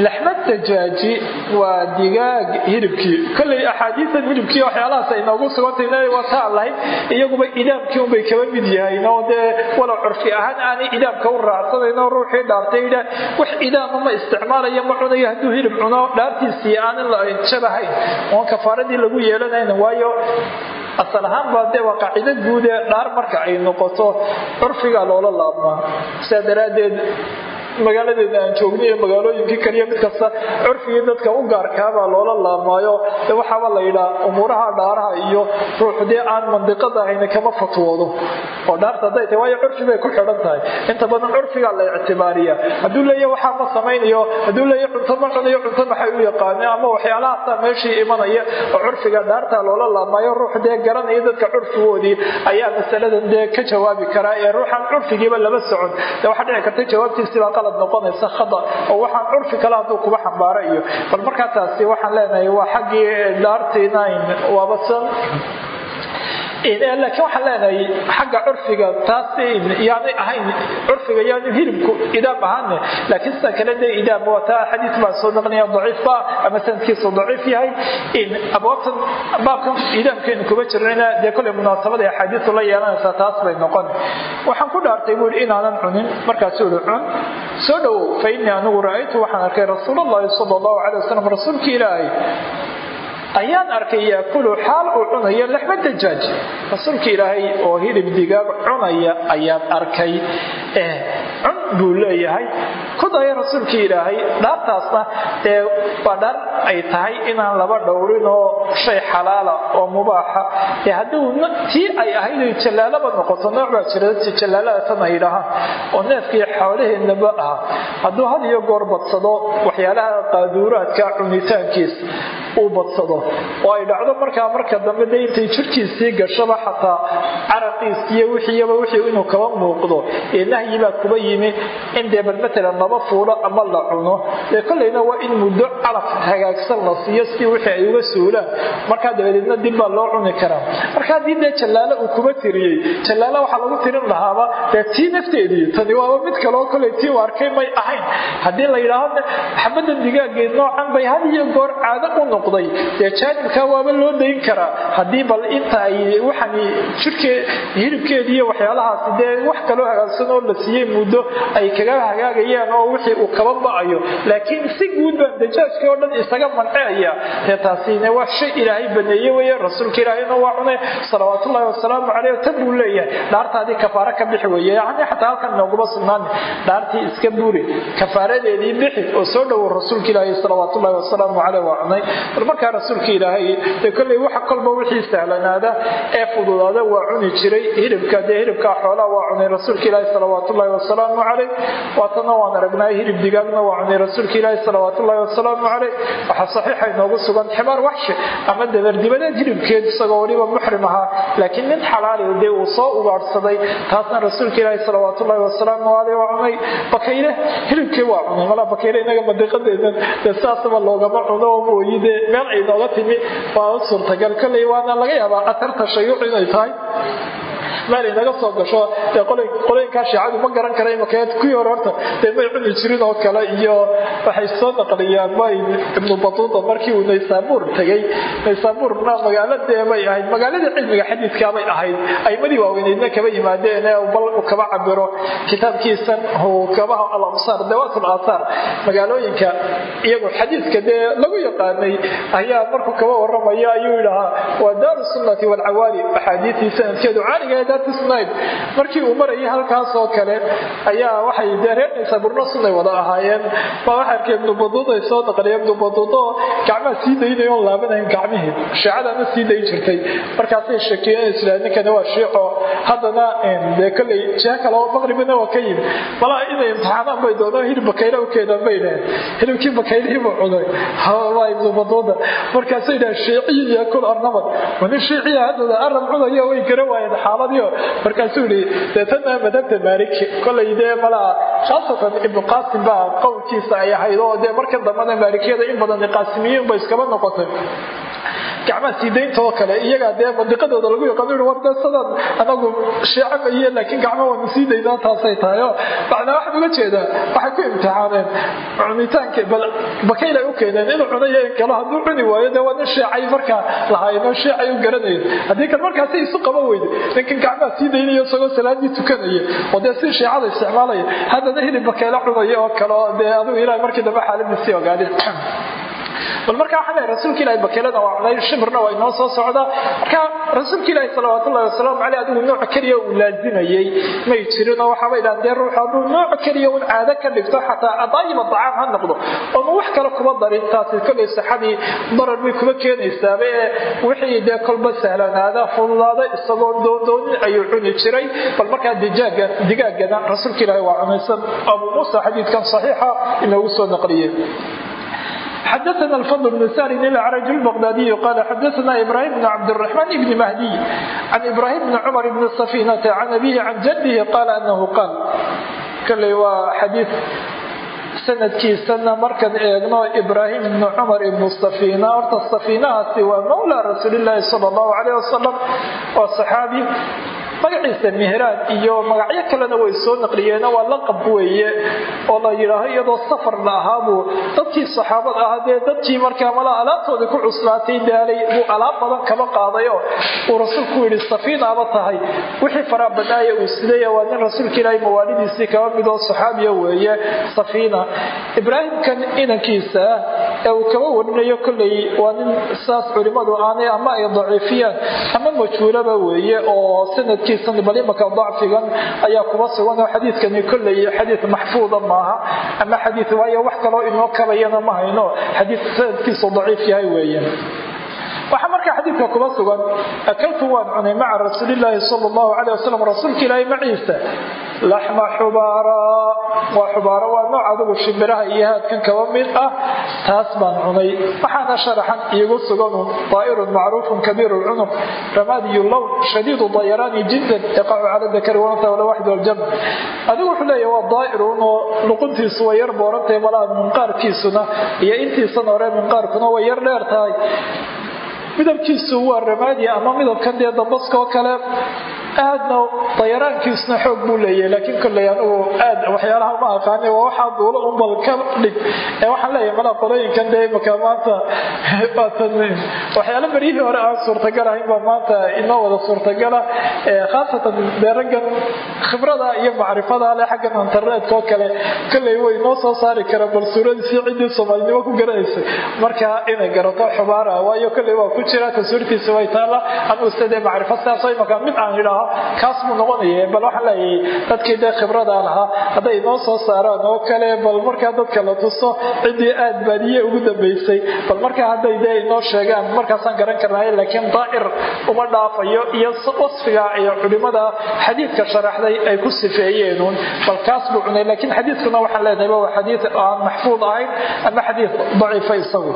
laxmad dajaaji waa digaag hilibkii kolley axaadiisan hilibkii waxyaalahaas ay noogu sugantay waa taa lahayd iyaguba idaamkii unbay kaba mid yahayn dee walow curfi ahaan aanay idaamka u raacsanayn oo ruuxii dhaartay idha wax idaama ma isticmaalayo ma cunayo hadduu hilib cuno dhaartiisii aanin la jabahayn oon kafaaradii lagu yeelanayn waayo asal ahaan dee waa qaacido guud ee dhaar marka ay noqoto curfigaa loola laabmaa. Sidaa daraaddeed magaaladeeda aan joogna iyo magaalooyinkii kaliya mid kasta curfigii dadka u gaarkaabaa loola laabmaayo. De waxaaba la yidhaa umuuraha dhaaraha iyo ruux dee aan mandiqada ahayna kama fatwoodo. Oo dhaarta hadday tahay waayo curfi bay ku xidhan tahay. Inta badan curfigaa la ictibaariya hadduu leeya waxaa ma samaynayo hadduu leeya cunto ma cunayo cunto maxay u yaqaaneen ama waxyaalahaasa meeshii imanaya oo curfiga dhaarta loola laamayo ruux dee garanaya dadka curfigoodii ayaa masaladan dee ka jawaabi karaa ee ruuxaan curfigiiba lama socon. Dee waxaa dhici karta jawaabtiisibaa qalad noqonaysa khada oo waxaan curfi kale hadduu kuba xambaaro iyo bal markaa waxaan leenahay waa xaggii dhaartiina waabasan laakiin waxaan leenahay xagga curfiga taas yaanay ahayn curfiga yaanu hilibku idaam ahaane laakiin sida kale dee idaam waa taa xadiis baa soo naqnaya daciifba ama sanadkiisu daciif yahay. Abwaabtan baabkan idaamkeenu kuma jirnayna dee kolley munaasabada axaadiisu la yeelanaysaa taas bay noqon. Waxaan ku dhaartay buu yidhi inaanan cunin. Markaasuu yihi cun. Soo dhowow fa innii anigu ra'aytu waxaan arkay rasuul allahi sala allahu calay wasalam rasuulkii ilaahay ayaan arkay yaakulu xaal uu cunayo laxma dajaaj rasuulka ilaahay oo hilib digaag cunaya ayaan arkay. Cun buu leeyahay. Ku daya rasuulkii ilaahay dhaartaasna ee waa ay tahay inaan laba dhowrin oo shay xalaala oo mubaaxa ee hadduu tii ay ahayd ay jallaalaba noqoto nooc baa jira jallaalada tan ay dhahaan oo neefkii xoolaheennaba aha hadduu had iyo goor badsado waxyaalaha qaaduuraadka cunitaankiis uu badsado oo ay dhacdo markaa marka dambe de intay jirkiisii gashaba xataa caraqiisiiyo wixiiba wixii inuu kaba muuqdo. Ee nahyi baa kuba yimi in dee bal matalan laba fuulo ama la cuno. Dee kollayna waa in muddo calaf hagaagsan la siiyo si wixii ay uga suulaan. Markaa dabadeedna dib baa loo cuni karaa. Marka haddii dee jallaalo uu kuba tiriyey jallaalo waxaa lagu tirin lahaaba dee tii nafteedii. Tani waaba mid kaleo kollay tii u arkay may ahayn. Haddii la yidhaahdo xabadan digaageed noocan bay had iyo goor caado u noqday. Dee jaanibkaa waaba loo dayn karaa. Haddii bal inta ay waxaan jirkee hilibkeedi iyo waxyaalahaasi dee wax kaloo hagaagsan oo la siiyey muddo ay kaga hagaagayaan oo wixii uu kaba ba'ayo laakiin si guud baan dajaajkii oo dhan isaga manceaya dee taasine waa shay ilaahay baneeye weye rasuulka ilaahayna waa cunay salawaatullaahi wasalaamu caleyh tan buu leeyahay. Dhaartaadii kafaaro ka bixi weeye yacni xataa halkan nooguma sugnaan. Dhaartii iska buuri kafaaradeedii bixi oo soo dhowow rasuulka ilaahay salawaatullaahi wasalaamu caleyh waa cunay. Markaa rasuulka ilaahay dee kolley waxa kolba wixii sahlanaada ee fududaada waa cuni jiray hilibka dee hilibkaa xoolaha waa cunay rasuulka ilaahi salawaatullaahi wasalaamu caleyh waatana waan aragnay hilib digaagna waa cunay rasuulka ilaahi salawaatullaahi wasalaamu caleyh waxaa saxiixa inoogu sugan ximaar waxshi ama dabardibadeed hilibkeed isagoo weliba muxrim ahaa laakiin nin xalaali dee uu soo ugaadhsaday taasna rasuulka ilaahi salawaatullaahi wasalaamu caleyh waa cunay. Bakayle hilibkii waa cunay malaa bakayle inaga madiiqadeedan dee saasaba loogama cuno oo mooyi dee meel ay nooga timi waa u suurtagal kolley waana laga yaabaa atarta shayuuc inay tahay. Meel inaga soo gasho dee qolooyinkaa shiicadu ma garan kara imaka kuwii hore horta dee may cuni jirin oo kale iyo waxay soo naqliyaan may ibnu batuuta markii uu naysaabuur tegey naysaabuurna magaalo dee ahayd magaaladii cilmiga xadiidkaabay ahayd aymadii waaweyneydna kaba yimaadeen ee bal kaba cabiro kitaabkiisan uu kabaha alamsaar dawaat aathaar magaalooyinka iyagoo xadiidka dee lagu yaqaanay ayaa markuu kaba waramaya ayuu yidhahaa waa daaru sunnati waalcawaali axaadiistii sanadkeedu caaliga ee daarti sunnayd. Markii uu marayay halkaas oo kale ayaa waxay dee reernaysaa burno sunnay wada ahaayeen. Baa waxa arkay ibnu baduud ay soo naqliya ibnu baduud oo gacmaha sii daynayo oon laabanayn gacmihii. Shiicadana sii dayn jirtay. Markaasay shakiyeen isla ninkani waa shiico haddana dee kolley jiha kale oo maqribina waa ka yimi malaa inay imtixaanaan bay doonaan hilib bakayla u keenaan bay dhaheen hilibkii bakaylihii buu cunay. Waa ibnu baduuda markaasay dhahen shiiciyi yaakul arnabad wani shiiciya haddada arab cunayo way gara waayeen xaaladiio markaasuu yihi deetana madhabta maaliki kolay dee malaa khaasatan ibnu qaasim baa qowlkiisa ay ahayd oo dee markan dambana maalikiyada in badan qaasimiyiin ba iskaba noqotay. Gacmaha siidaynta oo kale iyagaa dee mandiqadooda lagu yaqaano war dee sadaan anagu shiica maiye laakiin gacma waanu sii daynaa taasay tahay. Oo macnaa waxaan uga jeedaa waxay ku imtixaaneen cunitaanka bal bakaylay u keeneen inuu cunayo in kale hadduu cuni waayo dee waa nin shiicay markaa lahaayeen shiicay u garanayen haddii kan markaasi isu qaban weyde ninkan gacmaha sii daynaya isagoo salaadii tukanaya oo dee si shiicada isticmaalaya haddana hilib bakayla cunaya oo kale oo dee adigu ilahay markii dambe xaaladiisii ogaadeen (clears throat) bal marka waxaa leeyahay rasuulka ilahi bakelada waa cunay shimirna waa inoo soo socdaa marka rasuulka ilaahi salawaatullahi wasalaamu caleyh adigu nooc keliya uu laazimayey may jirinoo waxaaba idhahan dee ruux hadduu nooc keliya un caado ka dhigto xataa adaayiba dacaam ha noqdo. Oonu wax kale kuma darin taasi kollay saxadii darar bay kuma keenaysaaba ee wixii dee kolba sahlanaada fududaada isagoo doondoonin ayuu cuni jiray. Bal markaa digaagana rasuulka ilaahi waa cunaysan. Abu muusa xadiidkan saxiixa inoogu soo naqliyey xadaana alfadl bn sarin ilacraj lbaqdaadiy qaala xadaana ibrahim bn cabdiraxmaan ibni mahdiy can ibrahim bni cumar bni safiinata can abihi can jaddihi qaala anahu qaal kalley waa xadii sanadkiisana markaan eegno ibraahim ibnu cumar ibnu safiina horta safiinahaasi waa mawla rasuuliilaahi sala allahu caleyh wasalam waa saxaabi magaciisa mihraan iyo magacyo kalena way soo naqliyeen waa laqab weeye oo la yidhaaho iyadoo safar la ahaabuu dadkii saxaabada ahaa dee dadkii markaa mala alaabtoodii ku cuslaatay daalay buu alaab badan kaba qaadayo. Uu rasuulku yidhi safiinaaba tahay. Wixii faraa badnaaya uu sidaya waa nin rasuulka ilaahay mawaalidiisii kaba midoo saxaabiya weeye safiina. Ibraahimkan inankiisa ee uu kaba warinayo kolley waa nin saas culimmadu aanay ama ay daciifiyaan ama majhuulaba weeye oo sannadkii bal imaka dacfigan ayaa kuba sugan xadiidkani kolley xadiid maxfuuda maaha. Ama xadiid waayo wax kaloo inoo kabayana ma hayno. Xadiid sanadkiisu daciif yahay weeye. Waxaa markaa xadiidka kuba sugan akaltu waan cunay maca rasuulilaahi sal allahu caleh wasalam rasuulka ilaahi maciisa laxma xubaara. Waa xubaaro waa nooc adigu shimbiraha iyo haadkan kaba mid ah. Taas baan cunay. Waxaana sharaxan iigu suganu daa'irun macruufun kabiiru lcunuq ramaadiyu lown shadiidu dayaraani jiddan yaqacu cala dakari wanata wala waxid waljam adigu wuxuu leeyahy waa daa'irun oo luquntiisu way yar boorantahay malaha minqaarkiisuna iyo intiisan hore minqaarkuna way yar dheer tahay. Midabkiisu waa ramaadi ama midabkan dee dambaskoo kale aadna dayaraankiisuna xoog buu leeyahay laakiin kolley anugu aad waxyaalaha ma aqaani waa waxaa duulo unbal ka dhig ee waxaan leeyahay malaa qolooyinkan dee imaka maanta (laughs) waxyaalo beryihii hore aan suurtagal ahayn baa maanta inoo wada suurtagala khaasatan dee raggan khibrada iyo macrifada leh xaggan internetka oo kale kolley way noo soo saari karaan bal suuradiisii ciddii soomaalinimo ku garanaysay marka inay garato xubaara waayo kolley waa ku jira tasuurtiisa way taalla anugu sidee macrifo sidaasoo imaka mid aan idhaaho kaas buu noqonaya bal waxaan leeyahay dadkii dee khibrada lahaa hadday noo soo saaraan oo kale bal markaa dadka la tuso ciddii aad baadiye ugu dambaysay bal markaa hadday dee inoo sheegaan markaasaan garan karnay laakiin daa'ir uma dhaafayo iyo wasfiga iyo culimada xadiidka sharaxday ay ku sifeeyeenuun bal kaas buu cunay laakiin xadiidkuna waxaan leenahay waa xadiid aan maxfuud ahayn ama xadiid daciifa isagu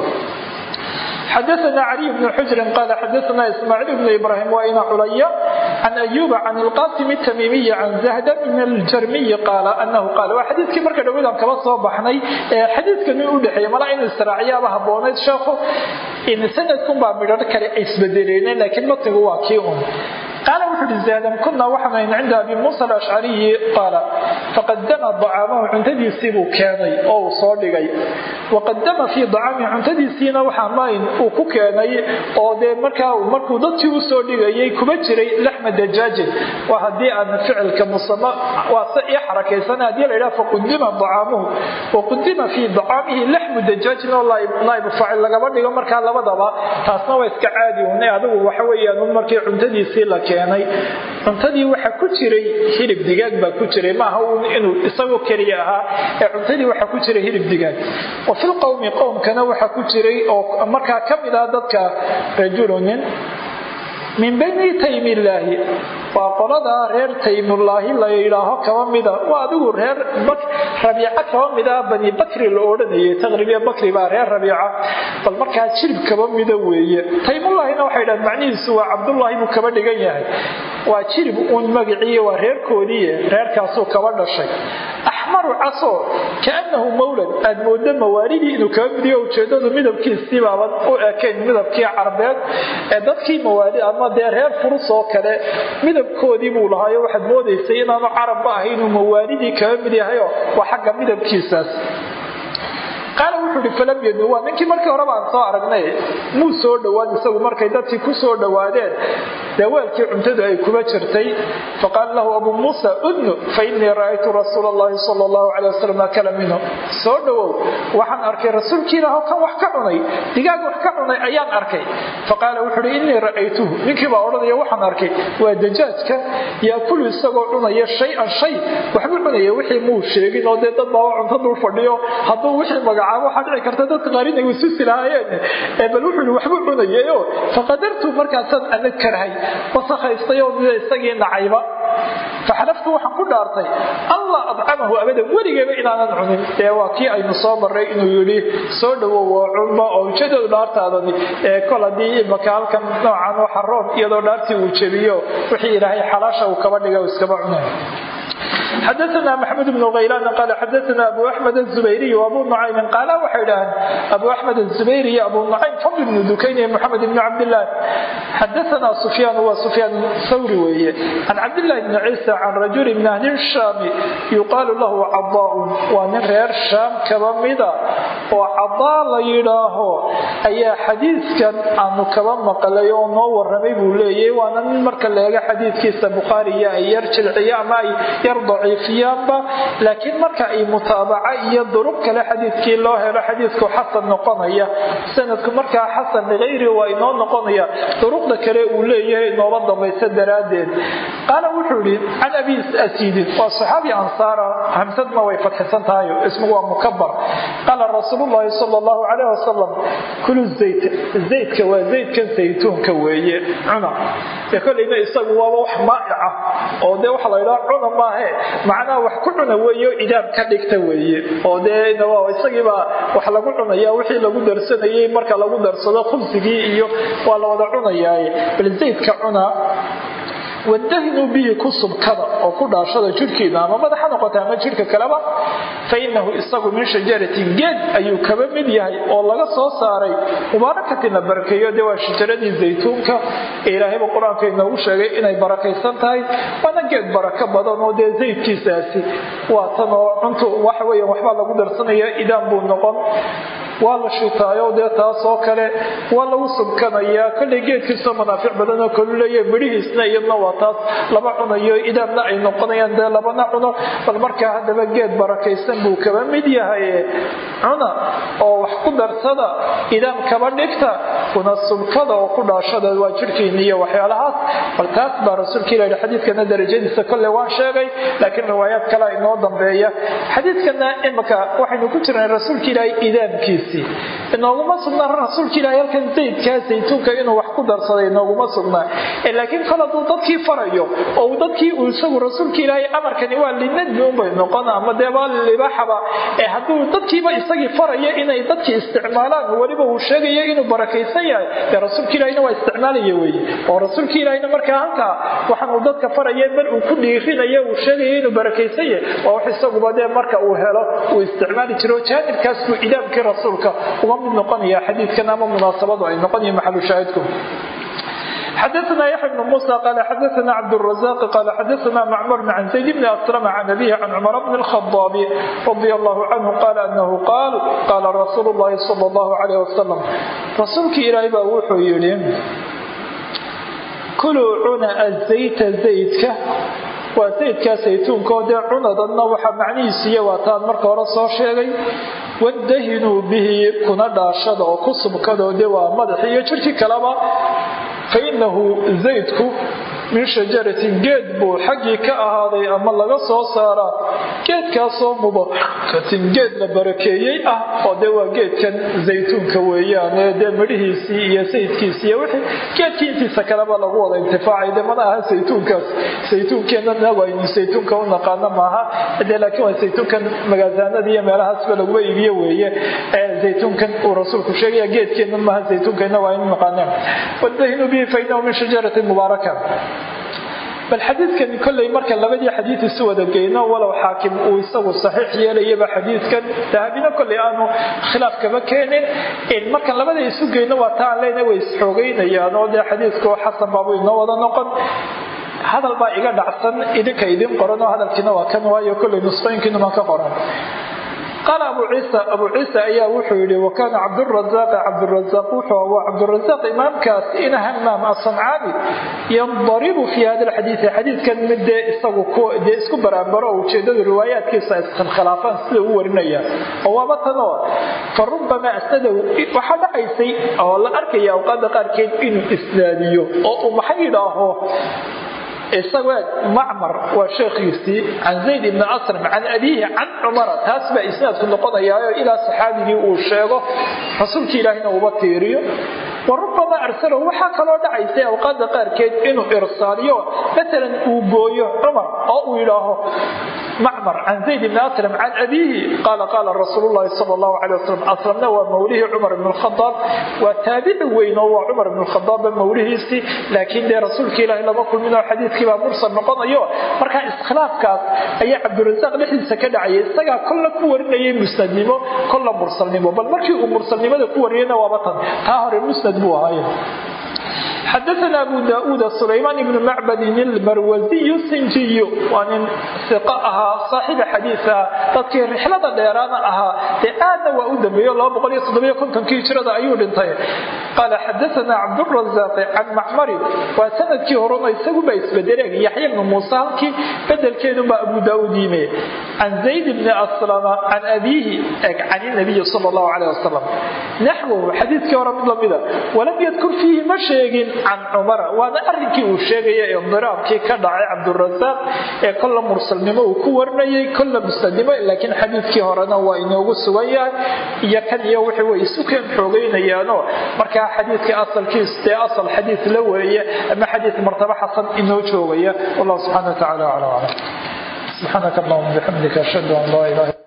xadaana caliy bn xujrin qaala xadaana ismaaciil bn ibraahim waina culaya can ayuuba can alqaasim tamiimiyi can zahda min aljarmiyi qaala anahu qaal waa xadiidkii marka dhawadan kaba soo baxnay ee xadiidkan u udhexeeya mala in istiraaciyaaba haboonayd sheekho sanadkunbaa midhar kale isbedeleen laakiin matnigu waa kii un qaala wuxuu hi zaadan kunaa waxaanayn cinda abi muusa alashcariyi qaala faqadama dacaamahu cuntadiisiibuu keenay oo uu soo dhigay waqadama fii dacaamihi cuntadiisiina waxaanayn uu ku keenay oo dee markaa markuu dadkii u soo dhigayay kuma jiray laxma dajaajin waa haddii aan ficilka musama waa se ii xarakaysan haddii la yidhaha faqudima dacaamuhu waqudima fii dacaamihi mudajaajin oo naa'ibu faacil dhigo markaa labadaba taasna waa iska caadi unay adigu waxa weeyaan markii cuntadiisii la keenay cuntadii waxaa ku jiray hilib digaag baa ku jiray. Maaha inuu isagoo keliya ahaa. Ee cuntadii waxaa ku jiray hilib digaag. Wa filqowmi qowmkana waxaa ku jiray oo markaa ka mid ah dadka rajulu nin min bani taymillaahi waa qoladaa reer taymullaahi la yidhaaho kaba mida. Waa adigu reer rabiica kaba mida. Bani bakri la odhanayay taqribiya bakri baa reer rabiica. Bal markaa jirib kaba mida weeye. Taymullaahina waxay dhahan macnihiisu waa cabdullaahi buu kaba dhigan yahay. Waa jirib uun magiciiy waa reerkoodiiye reerkaasuu kaba dhashay axmaru caso kaanahu mawlad aad moodo mawaalidii inuu kaba midiyo ujeedadu midabkiisii baaban u ekayn midabkii carbeed. Ee dadkii mawaali ama dee reer furus oo kale midabkoodii buu lahaayo waxaad moodaysay inaanu carabba ahay inuu mawaalidii kaba mid yahayo waa xagga midabkiisaas qaala wuxuu ihi falam yadnu waa ninkii markii horeba aan soo aragnay muu soo dhowaan isagu markay dadkii ku soo dhowaadeen? Dee weelkii cuntadu ay kuba jirtay? Faqaala lahu abuu muusa udnu fainii ra'aytu rasuula allahi sala allahu calay wasalam akala minhu. Soo dhowow waxaan arkay rasuulkii ilaah kan wax ka cunay digaag wax ka cunay ayaan arkay. Faqaala wuxuu uhi innii ra'aytuhu. Ninkii baa odhanaya waxaan arkay waa dajaajka. Yaakulu isagoo cunaya shay-an shay waxbuu cunaya wixii muu sheegin oo dee dad baa cunto dul fadhiyo hadduu wixii magacaabo waxaa dhici karta dadka qaar inay wasuusi lahaayeen. Bal wuxuu waxbuu cunayayo faqadartu markaasaan ana karhay wasakhaystay oo isagii nacayba faxalaftu waxaan ku dhaartay allah adcamahu abadan weligeeba inaanan cunin ee waa kii aynu soo marray inuu yidhi soo dhowow oo cunba oo ujeedadu dhaartaadani ee kol haddii imaka halkan noocan waxa roon iyadoo dhaartii uu jebiyo wixii ilaahay xalaasha uu kaba dhiga iskaba cunay xadaana maxamed bnu haylaan qaal xadaana abu axmed azubayriy abu nucaymin qaala waxay idhaaheen abu axmed azubayri iyo abu nucaym fadl bnu dukayn iyo moxamed ibnu cabdillaah xadaana sufyaan waa sufyaan thawri weeye can cabdillahi bni ciisa can rajuli min ahli shaami yuqaalu lahu cadaaun waa nin reer shaam kaba mida oo cadaa la yidhaaho ayaa xadiidkan aanu kaba maqlay oo noo waramay buu leeyahy waana nin marka leega xadiidkiisa bukhaariya ay yar jilciyo ama ay yar daciifiyaanba laakiin marka ay mutaabaca iyo duruq kale xadiidkii loo helo xadiidku xasan noqonaya. Sanadku markaa xasan likayri waa inoo noqonaya. Duruqda wuxuu yihi can abi asiidin waa saxaabi ansaara hamsadna way fadxisan tahay ismigu waa mukabar qaala rasuulu llahi sala allahu calayh wasalam kulu zayt zaydka waa zaydkan saytuunka weeye cuna. Ee kolleyna isagu waaba wax maa'ica oo dee waxa la yidhaha cuna maahe. Macnaha wax ku cuna weeyo idaab ka dhigta weeye. Oo dee isagiibaa wax lagu cunaya wixii lagu darsanayay marka lagu darsado khubsigii iyo waa la wada cunayaaye bal zaydka cuna wadahinuu bihi ku subkada oo ku dhaashada jirhkiina ama madaxa noqota ama jirhka kaleba fa inahu isagu min shajaratin geed ayuu kaba mid yahay oo laga soo saaray. Mubaarakatin la barakeeyo dee waa shajaradii zaytuunka ee ilaahayba qur'aanka inoogu sheegay inay barakaysan tahay. Waana geed barako badan oo dee zaydkiisaasi waa tan oo cuntu waxa weya waxbaa lagu darsanaya idaan buu noqon. Waa la shitaayo dee taasoo kale waa lagu subkanayaa. Kollay geedkiisoo manaafic badanoo kalu leeya midhihiisna iyadna waa taas lama cunayo idaamna ay noqonayaan dee labana cuno bal markaa haddaba geed barakaysan buu kaba mid yahay. Cuna oo wax ku darsada idaam kaba dhigta kuna subkada oo ku dhaashada waa jirhkiina iyo waxyaalahaas. Bal taas baa rasuulka ilahi xadiidkana darajadiisa kolley waan sheegay laakiin riwaayaad kalea inoo dambeeya. Xadiidkana imika waxaynu ku jirnay rasuulka ilaahi idaamkiisa inooguma sugnaa rasuulka ilahi halkan zaydkaa saytuunka inuu wax ku darsaday inooguma sugnaa laakiin kol hadduu dadkii farayo. Oo dadkii uu isagu rasuulka ilaahay amarkani waa linadbi unbay noqon ama dee waa libaaxaba ee hadduu dadkiiba isagii farayo inay dadkii isticmaalaan weliba uu sheegayo inuu barakaysan yahay dee rasuulka ilahina waa isticmaalaya weeye. Oo rasuulka ilahina markaa halkaa waxaan uu dadka faraya bal uu ku dhiirinayo uu sheegayo inuu barakaysan yahay waa wax isaguba dee marka uu helo uu isticmaali jiro. Jaanibkaas buu idaamkii rasuul uga mid noqonaya xadiidkan ama munaasabadu ay noqonaya maxalu xadaana yaxya bnu muusa qaala xadaana cabdurazaaq qaala xadaana macmurn can zayd bni aslama can abihi can cumar bni lkhaaabi radi allahu canhu qaala anahu qaal qaala rasuulu llahi sal llahu calayh wasalam rasuulkii ilaahay baa wuxuu yidhi kuluu cuna azayta zaydka waa zaydkaa saytuunkaoo dee cunadanna waxaa macnihiisiiyo waataan marka hore soo sheegay wadahinuu bihi kuna dhaashada oo ku subkadaoo dee waa madaxi iyo jirkii kaleba fa inahu zaydku min shajaratin geed buu xaggii ka ahaaday ama laga soo saaraa geedkaasoo mubarakatin geed la barakeeyey ah oo dee waa geedkan zaytuunka weeyaane dee midhihiisii iyo sayidkiisii wixii geedkii intiisa kaleba lagu wada intifaacay de mana aha saytuunkaas saytuunkeenana waynu saytuunka u naqaano maaha de laakiin waa saytuunkan magaasaanada iyo meelahaasba laguba iibiye weeye. Zaytuunkan uu rasuulku sheegaya geedkeenna maaha saytuunkeenna waa inu naqaaneen wadahinu bihi fa inahu min shajaratin mubaaraka bal xadiidkan kolley marka labadii xadiid isu wada geyno walow xaakim uu isagu saxiix yeelayaba xadiidkan dahabina kolley aanu khilaaf kama keenin markan labada isu geyno waa ta aan leyna way isxoogeynayaan oo dee xadiidku xasan baabu inoo wada noqon. Hadal baa iga dhacsan idinka idin qoran oo hadalkiina waa kan waayo kolley nusqooyinkiinuman ka qoran qaala abu ciisa abu ciisa ayaa wuxuu yihi wakaana cabdurazaaq cabdurazaaq wuxuu waa cabdurazaaq imaamkaas ina hamaam asancaani yandaribu fi hada alxadiidi xadiidkan mid dee isagu dee isku baraabaro oo ujeedadu riwaayaadkiisa iskhilaafaan sida u warinaya oo waaba tanoo fa asnadow waxaa dhacaysay oo la arkaya awqaada qaarkeed inuu isnaadiyo oo uu maxay yidhaaho isagoo macmar waa sheekhiisii can zayd ibni asram can abiihi can cumara taas baa isnaadku noqonayaayo ilaa saxaabigii uu sheego rasuulkii ilaahina uba tiiriyo wa rubamaa arsalahu waxaa kaloo dhacaysay awqaada qaarkeed inuu irsaaliyo maalan uu gooyo cumar oo uu yidhaaho macmar can zayd ibni aslam can abiihi? Qaala qaala rasuulu llahi sala allahu calay wasalam aslamna waa mawlihii cumar ibn lkhadaab waa taabici weyn oo waa cumar ibn lkhadaabba mawlihiisii laakiin dee rasuulka ilaahi lama kulminoo xadiidkii baa mursal noqonayo. Markaa iskhilaafkaas ayaa cabdirasaaq dhexdiisa ka dhacaya isagaa kolla ku warinayay musnadnimo kolla mursalnimo bal markii uu mursalnimada ku wariyayna waaba tan. Taa hore musnad buu ahaaye xadaana abu daauud sulaymaan ibnu macbadin ilmarwasiy sinjiy waa nin iq ahaa saaxiba xadiia dadkii rixlada dheeraana ahaa dee aadna waa u dambeeyo kii hijrada ayuu dhintay qaala xadaana cabdurazaaqi can macmarin waa sannadkii horena isaguba isbedeleen yaxya bnu muuse halkii bedelkeedubaa abu daauud yime can zayd bni aslama can abiihi can nabiyi sal lahu caleh wasalam naxwahu xadiidkii hore mid lamida walam yadkur fiihi ma sheegin can cumara waana arrinkii uu sheegaya indiraabkii ka dhacay cabdurasaaq ee kolla mursalnimo uu ku warinayay kolla musnadnimo laakiin xadiidkii horena waa inoogu sugan yahay. Iyo kan iyo wixii way isu keen xoogaynayaanoo markaa xadiidka asalkiis dee asal xadiid la weeye ama xadiid martabo xasan inoo joogaya. Wallahu subxana wa tacala aclam aclam subxaanaka allahuma bixamdika ashhadu an laa ilaha